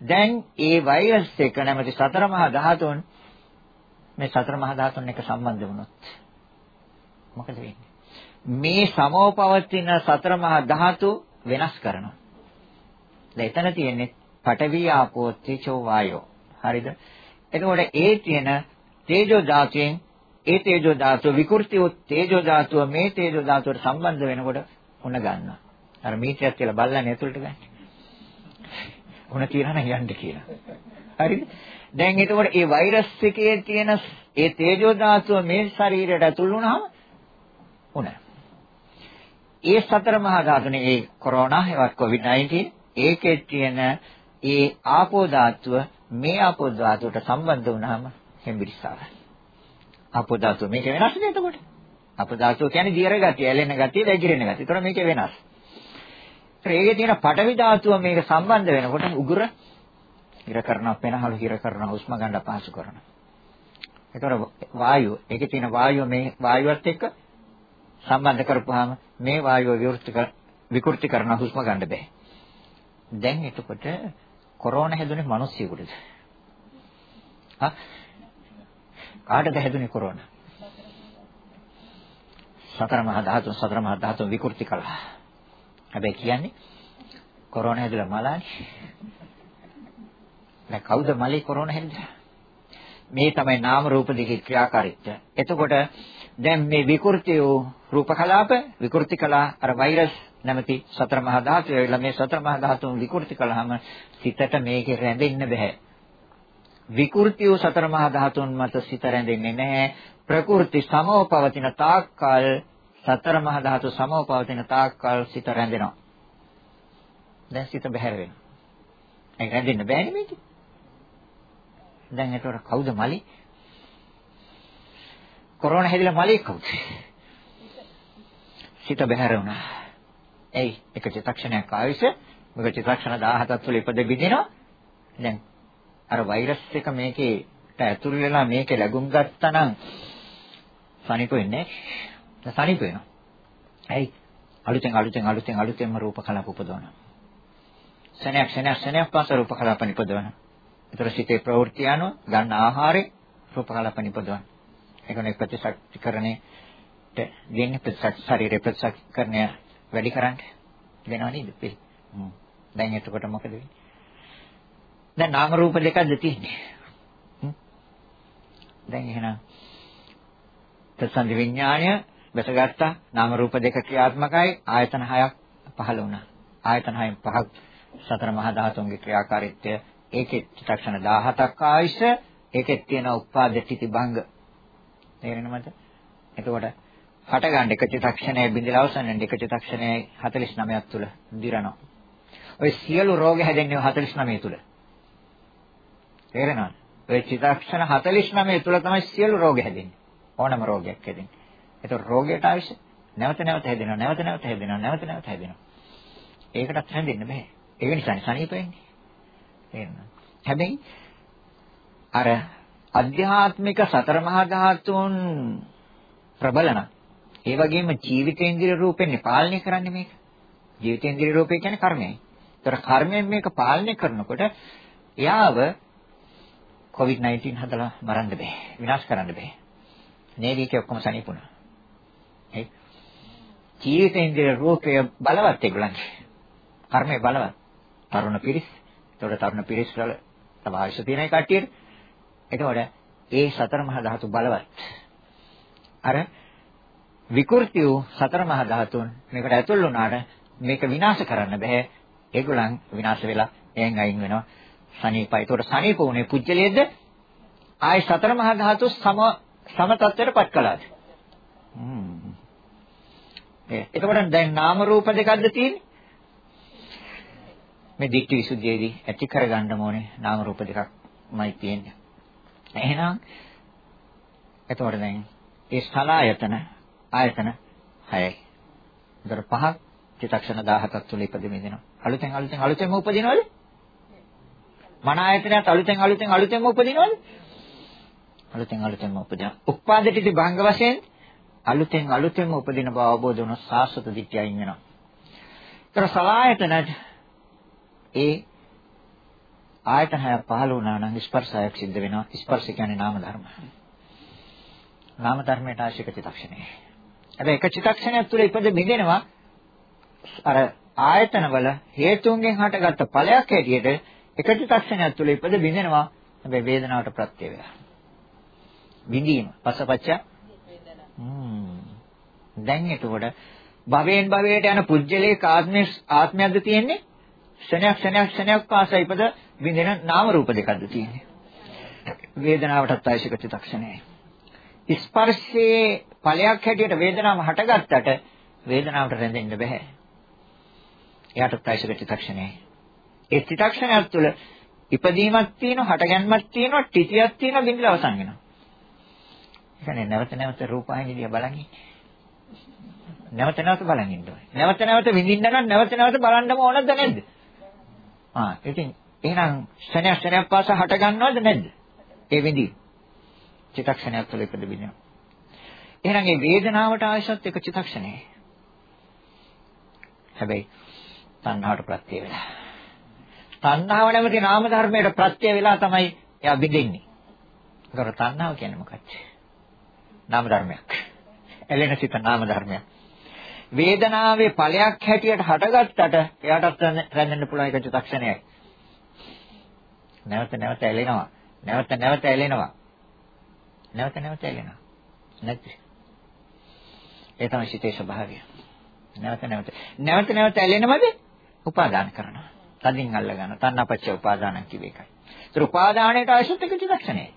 දැන් ඒ වෛරස් එක නැමැති සතර මහා ධාතුන් මේ සතර මහා ධාතුන් එක්ක සම්බන්ධ වුණොත් මොකද වෙන්නේ? මේ සමෝපවතින සතර මහා ධාතු වෙනස් කරනවා. දැන් එතන තියෙන්නේ පඨවි ආපෝ තේජෝ වායෝ. හරිද? එතකොට ඒ තියෙන තේජෝ ධාතුවෙන් ඒ තේජෝ ධාතුව විකෘති වූ තේජෝ ධාතුව මේ තේජෝ ධාතුවට සම්බන්ධ වෙනකොට උණ ගන්නවා. අර මීටරයක් කියලා බල්ලන්නේ ඇතුළට ගන්න. උණ තියනවා නම් යන්න කියලා. හරිද? දැන් එතකොට මේ වෛරස් එකේ තියෙන ඒ තේජෝ ධාතුව මේ ශරීරයට ඇතුල් වුණාම උණ. ඒ සතර මහා ධාතුනේ ඒ කොරෝනා ඒවත් COVID-19 ඒකේ තියෙන ඒ ආපෝ ධාතුව මේ ආපෝ ධාතුවට සම්බන්ධ වුණාම හෙම්බිරිස්සාව. ආපෝ ධාතුව මේක වෙනස් නේ එතකොට. ආපෝ ධාතුව කියන්නේ දියර ගතිය, ඇලෙන ගතිය, වැగిරෙන ගතිය. ඒතර මේක වෙනස්. ඒකේ තියෙන පටවි ධාතුව මේක සම්බන්ධ වෙනකොට උගුර හිර කරනවා, පෙනහළු හිර කරනවා, හුස්ම ගන්න අපහසු කරනවා. ඒතර වායුව ඒකේ තියෙන වායුව මේ වායුවත් එක්ක සම්බන්ධ කරපුවාම මේ වායුව විවෘත විකෘති කරන හුස්ම ගන්න බෑ. දැන් එතකොට කොරෝනා හැදුනේ මිනිස්සුෙකුටද? හා කාටද හැදුනේ කොරෝනා? සතර මහා ධාතුන් සතර මහා ධාතුන් විකෘති කළා. හැබැයි කියන්නේ කොරෝනා හැදලා මලානේ. දැන් කවුද මලේ කොරෝනා හැදුවා? මේ තමයි නාම රූප දෙකේ ක්‍රියාකාරීත්වය. එතකොට දැන් මේ විකෘති වූ රූප කලාප විකෘති කළා අර වෛරස් නැමැති සතර මහා ධාතු වේලා මේ සතර මහා ධාතුන් විකෘති කළාම සිතට මේකේ රැඳෙන්න බෑ. විකෘති වූ සතර මහා ධාතුන් මත සිත රැඳෙන්නේ නැහැ. ප්‍රකෘති සමව පවතින තාක්කල් සතර මහා ධාතු සමව පවතින තාක්කල් සිත රැඳෙනවා. දැන් සිත බැහැර වෙනවා. ඒක රැඳෙන්න බෑනේ මේක. දැන් ඒතකොට කවුද මලි? කොරෝනා හැදිලා මලි කවුද? සිත බැහැර වුණා. එයි එක චිත්තක්ෂණයක් ආවිස මේක චිත්තක්ෂණ 17ක් තුළ ඉපද බිඳිනවා. දැන් අර වෛරස් එක මේකේට ඇතුල් වෙලා මේකේ ලැබුම් ගත්තා නම් සනිප වෙන්නේ නැහැ. සනිප වෙනවා. ඇයි? අලුතෙන් අලුතෙන් අලුතෙන් අලුතෙන්ම රූප කලාප උපදවනවා. ශනයක් ශනයක් ශනයක් පාස රූප කලාප නිපදවනවා. ඒතර සිතේ ප්‍රවෘත්ති අනුව ගන්න ආහාරේ රූප කලාප නිපදවනවා. ඒකනේ ප්‍රතිසක්තිකරණයට දෙන්නේ ප්‍රතිසක් ශරීරේ ප්‍රතිසක්තිකරණය වැඩි කරන්න වෙනව නේද? දැන් එතකොට මොකද වෙන්නේ? දැන් නාම රූප දෙකක්ද තියෙන්නේ. දැන් එහෙනම් ප්‍රසන්න විඥාණය වැටගත්තා නාම රූප දෙක ක්‍රියාත්මකයි ආයතන හයක් පහළ වුණා. ආයතන හයෙන් පහක් සතර මහා ධාතුන්ගේ ක්‍රියාකාරීත්වය ඒකේ චිත්තක්ෂණ 17ක් ආයිෂ ඒකෙත් තියෙන උපාද තිති භංග තේරෙනවද? එතකොට හට ගන්න එක චිත්තක්ෂණය බිඳලා අවසන් වෙන එක චිත්තක්ෂණය 49ක් තුල දිරනවා. ඔය සියලු රෝග හැදෙන්නේ 49 තුල. තේරෙනවද? ඔය චිත්තක්ෂණ 49 තුල තමයි සියලු රෝග හැදෙන්නේ. ඕනම රෝගයක් හැදෙන්නේ. ඒතකොට රෝගයට අවශ්‍ය නැවත නැවත හැදෙනවා නැවත නැවත හැදෙනවා නැවත නැවත හැදෙනවා. ඒකටත් හැදෙන්න බෑ. ඒක නිසානේ සනීප වෙන්නේ. තේරෙනවද? හැබැයි අර අධ්‍යාත්මික සතර මහා ධාතුන් ප්‍රබලන ඒ වගේම ජීවිතේන්ද්‍රිය රූපෙන්නේ පාලනය කරන්නේ මේක. ජීවිතේන්ද්‍රිය රූපය කියන්නේ කර්මයයි. ඒතර කර්මයෙන් මේක පාලනය කරනකොට එයාව COVID-19 හදලා මරන්න බෑ. විනාශ කරන්න බෑ. නේදීක ඔක්කොම සනීපුණා. ඒ ජීවිතේන්ද්‍රිය රූපය බලවත් ඒගොල්ලන්ගේ. කර්මය බලවත්. තරුණ පිරිස්. ඒතකොට තරුණ පිරිස් වල තව ආයුෂ තියෙන කට්ටියට. එතකොට ඒ සතර මහා ධාතු බලවත්. අර විකෘති වූ සතර මහා ධාතුන් මේකට ඇතුල් වුණාට මේක විනාශ කරන්න බෑ. ඒගොල්ලන් විනාශ වෙලා එයන් අයින් වෙනවා. සනීපයි. ඒතකොට සනීප වුණේ පුජ්‍යලයේද ආයි සතර මහා ධාතු සම සම තත්ත්වයටපත් කළාද? හ්ම්. ඒ එතකොට දැන් නාම රූප දෙකක්ද තියෙන්නේ? මේ දිට්ඨි විසුද්ධියේදී ඇති කරගන්න ඕනේ නාම රූප දෙකක්මයි තියෙන්නේ. එහෙනම් එතකොට දැන් ඒ සලායතන ආයතන 6යි. ඒතර පහක් චිත්තක්ෂණ 17ක් තුල ඉපදෙමිනවා. අලුතෙන් අලුතෙන් අලුතෙන්ම උපදිනවද? මන ආයතනයත් අලුතෙන් අලුතෙන් අලුතෙන්ම උපදිනවද? අලුතෙන් අලුතෙන්ම උපදිනවා. උපාදිතී භංග වශයෙන් අලුතෙන් අලුතෙන්ම උපදින බව අවබෝධ වුණොත් සාස්වත දිට්ඨියයින් වෙනවා. ඒතර සලායතන ඒ ආයතන හය පහළ වුණා නම් ස්පර්ශයක් සිද්ධ වෙනවා. ස්පර්ශ කියන්නේ නාම ධර්ම. නාම ධර්මයට ආශික චිත්තක්ෂණය. හැබැයි එක චිත්තක්ෂණයක් තුළ ඉපද බිඳෙනවා අර ආයතන වල හේතුන්ගෙන් හටගත්ත ඵලයක් හැටියට එක චිත්තක්ෂණයක් තුළ ඉපද බිඳෙනවා. හැබැයි වේදනාවට ප්‍රත්‍ය වේලා. විඳීම පසපච්ච දැන් එතකොට භවයෙන් භවයට යන පුජ්‍යලේ ආත්මයේ ආත්මයක්ද තියෙන්නේ ක්ෂණයක් ක්ෂණයක් ක්ෂණයක් පාසා ඉපද විඳින නාම රූප දෙකක්ද තියෙන්නේ වේදනාවටත් ආශික චිත්තක්ෂණයයි ස්පර්ශයේ ඵලයක් හැටියට වේදනාව හටගත්තට වේදනාවට රැඳෙන්න බෑ. එයාට ප්‍රයිශක චිත්තක්ෂණයයි. ඒ චිත්තක්ෂණයක් තුළ ඉපදීමක් තියෙනවා, හටගැන්මක් තියෙනවා, ටිතියක් තියෙනවා, බින්දලා අවසන් වෙනවා. ඒ කියන්නේ නැවත නැවත රූපాయనిය බලන් නැවත නැවත බලන් ඉන්න ඕනේ. නැවත නැවත විඳින්න නම් නැවත නැවත බලන්නම ඕනද නැද්ද? ආ ඉතින් එහෙනම් ශරණයක් ශරණයක් පාසා හට ගන්නවද නැද්ද? ඒ විඳීම. චිත්තක්ෂණයක් තුළ ඉපදෙන්නේ. එහෙනම් මේ වේදනාවට ආයශත් එක චිත්තක්ෂණේ. හැබැයි තණ්හාවට ප්‍රත්‍ය වෙලා. තණ්හාව නැමැති නාම ධර්මයට ප්‍රත්‍ය වෙලා තමයි එයා බිඳින්නේ. ඒකට තණ්හාව කියන්නේ මොකක්ද? නාම ධර්මයක්. එළෙන සිත නාම ධර්මයක්. වේදනාවේ ඵලයක් හැටියට හටගත්තට එයාටත් රැඳෙන්න පුළුවන් එක චිත්තක්ෂණයයි. නැවත නැවත ඇලෙනවා. නැවත නැවත ඇලෙනවා. නැවත නැවත ඇලෙනවා. නැති. ඒ තමයි සිතේ ස්වභාවය. නැවත නැවත නැවත නැවත ඇලෙනවද? උපාදාන කරනවා. තදින් අල්ල ගන්න. තණ්හාපච්ච උපාදානං කිව්ව එකයි. ඒතර උපාදානයට අයිසත් එක චිත්තක්ෂණයයි.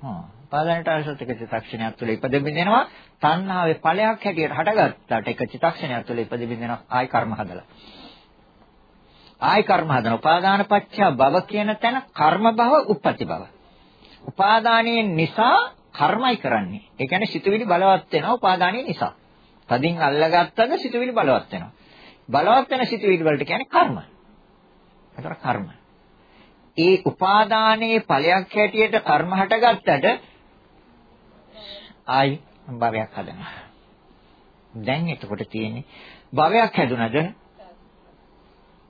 හා උපාදානයට අයිසත් එක චිත්තක්ෂණයක් තුළ ඉපදෙමින් තණ්හාවේ ඵලයක් හැටියට හටගත්තාට එක චිත්තක්ෂණයක් තුළ ඉපදෙමින් ආයි කර්ම හදලා. ආයි කර්ම හදන උපාදාන පත්‍ය භව කියන තැන කර්ම භව උප්පති භව. උපාදානයේ නිසා කර්මයි කරන්නේ. ඒ කියන්නේ සිතුවිලි බලවත් වෙනවා උපාදානයේ නිසා. තදින් අල්ලගත්තද සිතුවිලි බලවත් වෙනවා. බලවත් වෙන සිතුවිලි වලට කියන්නේ කර්ම. ඒතර කර්ම. ඒ උපාදානයේ ඵලයක් හැටියට කර්ම හටගත්තට ආයි භවයක් හදනවා. දැන් එතකොට තියෙන්නේ භවයක් හැදුනද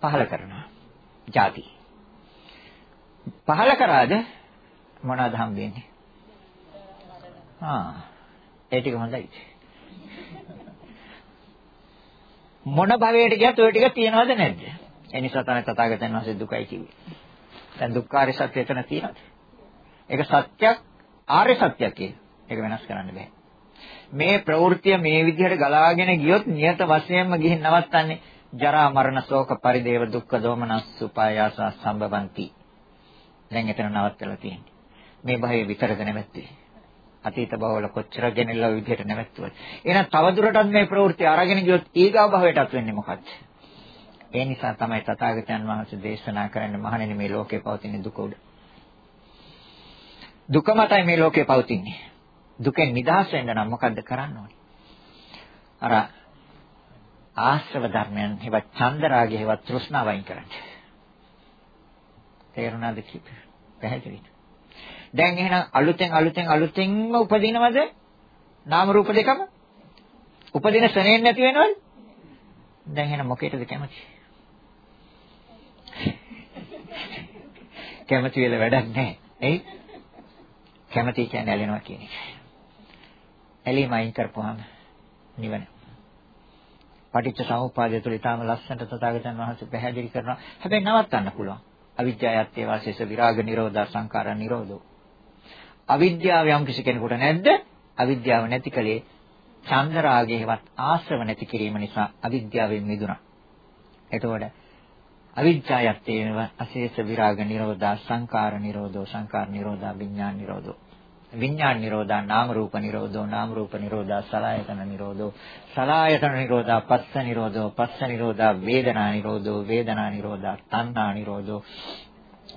පහල කරනවා. ಜಾති. පහල කරාද මොනවද හම්බෙන්නේ? ආ ඒ ටික හොඳයි. මොන භවයට ගියත් ওই ටික තියෙනවද නැද්ද? ඒ නිසා තමයි තථාගතයන් වහන්සේ දුකයි කිව්වේ. දැන් දුක්ඛාරය සත්‍ය එතන තියෙනවද? ඒක සත්‍යක් ආර්ය සත්‍යයක් කියන්නේ. ඒක වෙනස් කරන්න බෑ. මේ ප්‍රවෘත්තිය මේ විදිහට ගලාගෙන ගියොත් නියත වශයෙන්ම ගිහින් නවත්තන්නේ ජරා මරණ ශෝක පරිදේව දුක්ඛ දෝමනස් උපායාස සම්බවಂತಿ. දැන් එතන නවත්තලා තියෙන්නේ. මේ භවයේ විතරද නැවැත්තේ. අතීත භවවල කොච්චර ගෙනෙලා විදිහට නැවැත්තුවද. එහෙනම් තවදුරටත් මේ ප්‍රවෘත්ති අරගෙන ගියොත් ඊගා භවයටත් වෙන්නේ මොකක්ද? ඒ නිසා තමයි තථාගතයන් වහන්සේ දේශනා කරන්න මහණෙනි මේ ලෝකේ පවතින දුක උඩ. දුක මතයි මේ ලෝකේ පවතින්නේ. දුකෙන් නිදහස් වෙන්න නම් මොකද්ද කරන්න ඕනේ? අර ආශ්‍රව ධර්මයන් හේවත් චන්දරාගය හේවත් තෘෂ්ණාව වයින් කරන්න. තේරුණාද කිව්ව? පැහැදිලිද? දැන් එහෙනම් අලුතෙන් අලුතෙන් අලුතෙන්ම උපදිනවද? නාම රූප දෙකම? උපදින ශ්‍රේණියෙන් නැති වෙනවද? දැන් එහෙනම් මොකේද කැමති? කැමති වෙල වැඩක් නැහැ. එයි කැමති කියන්නේ ඇලෙනවා කියන එක. ඇලීම අයින් කරපුවාම නිවන. පටිච්ච සමුප්පාදය තුළ ඊටාම ලස්සනට තථාගතයන් වහන්සේ පැහැදිලි කරනවා. හැබැයි නවත්තන්න පුළුවන්. අවිද්‍යාවයත් ඒ වාසේස විරාග නිරෝධා සංඛාර නිරෝධෝ. අවිද්‍යාව යම් කිසි කෙනෙකුට නැද්ද? අවිද්‍යාව නැති කලේ චන්ද රාගයේවත් ආශ්‍රව නැති කිරීම නිසා අවිද්‍යාවෙන් මිදුණා. එතකොට අවිද්‍යාවයත් අශේෂ විරාග නිරෝධා සංකාර නිරෝධෝ සංකාර නිරෝධා විඥාන නිරෝධෝ විඥාන නිරෝධා නාම රූප නිරෝධෝ නාම රූප නිරෝධා සලආයතන නිරෝධෝ සලආයතන නිරෝධා පස්ස නිරෝධෝ පස්ස නිරෝධා වේදනා නිරෝධෝ වේදනා නිරෝධා තණ්හා නිරෝධෝ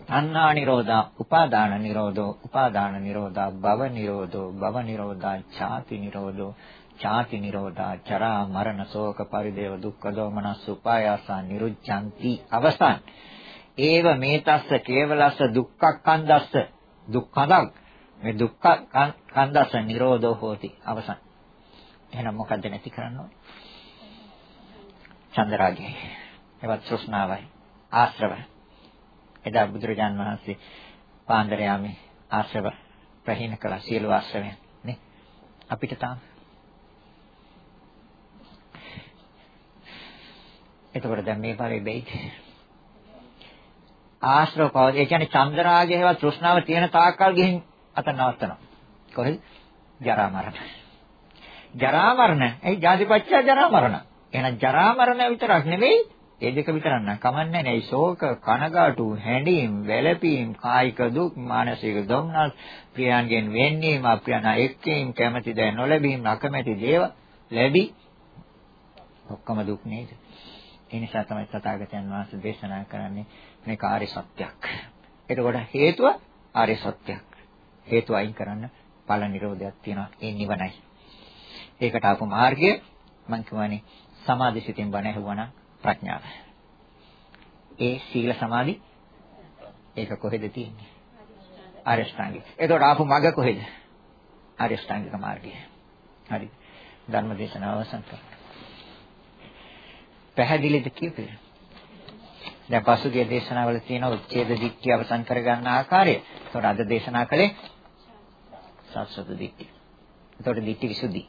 තණ්හා නිරෝධා උපාදාන නිරෝධෝ උපාදාන නිරෝධා භව නිරෝධෝ භව නිරෝධා ඡාති නිරෝධෝ ඡාති නිරෝධා චරා මරණ ශෝක පරිදේව දුක්ඛ දෝමනස් උපායාසා නිරුද්ධಂತಿ අවසන්. ඒව මේතස්ස කේවලස්ස දුක්ඛක්ඛන්දස්ස දුක්ඛදක් මේ දුක්ඛ කන්දස්ස නිරෝධෝ හෝති. අවසන්. එහෙනම් මොකද්ද නැති කරන්න ඕනේ? චන්දරාගය. එවත් තෘෂ්ණාවයි ආශ්‍රව. එදා බුදුරජාන් වහන්සේ පාන්දර යාමේ ආශ්‍රව ප්‍රහීන කළ. සියලු ආශ්‍රවයන්. නේ? අපිට තාම. එතකොට දැන් මේ පාරේ බෙයිද? ආශ්‍රව පව ඒ කියන්නේ චන්දරාගය හේවත් තෘෂ්ණාව තියෙන තාක්කල් ගිහින් අත නවත්තනවා. කොහෙද? ජරා මරණ. ජරා මරණ. ඒ ජාතිපච්ච ජරා මරණ. එහෙනම් ජරා මරණ විතරක් නෙවෙයි ඒ දෙක විතරක් නෑ කමන්නේ නෑ ශෝක කනගාටු හැඬීම් වැළපීම් කායික දුක් මානසික දුම්නස් ප්‍රියයන්ගෙන් වෙන්නීම අප්‍රියන එක්කීම් කැමැති දෑ නොලැබීම අකමැති දේව ලැබි ඔක්කොම දුක් නේද ඒ නිසා තමයි තථාගතයන් වහන්සේ දේශනා කරන්නේ මේක ආර්ය සත්‍යයක්. එතකොට හේතුව ආර්ය සත්‍යයක්. හේතුව අයින් කරන්න ඵල නිරෝධයක් තියෙනවා. ඒ නිවනයි. ඒකට ආපු මාර්ගය මම කියවනේ සමාධි සිතින් බණ ඇහුවනම් ප්‍රඥාව. ඒ සීල සමාධි ඒක කොහෙද තියෙන්නේ? ආර්ය ශ්‍රාංගික. එතකොට ආපු මග කොහෙද? ආර්ය ශ්‍රාංගික මාර්ගය. හරි. ධර්ම දේශනාව අවසන් කරනවා. පැහැදිලිද කියපේ? දැන් පසුගිය දේශනාවල තියෙන උච්ඡේද දික්කිය අවසන් කරගන්න ආකාරය. ඒතකොට අද දේශනා කළේ සත්සත දික්කිය. ඒතකොට දික්ටි විසුද්ධි.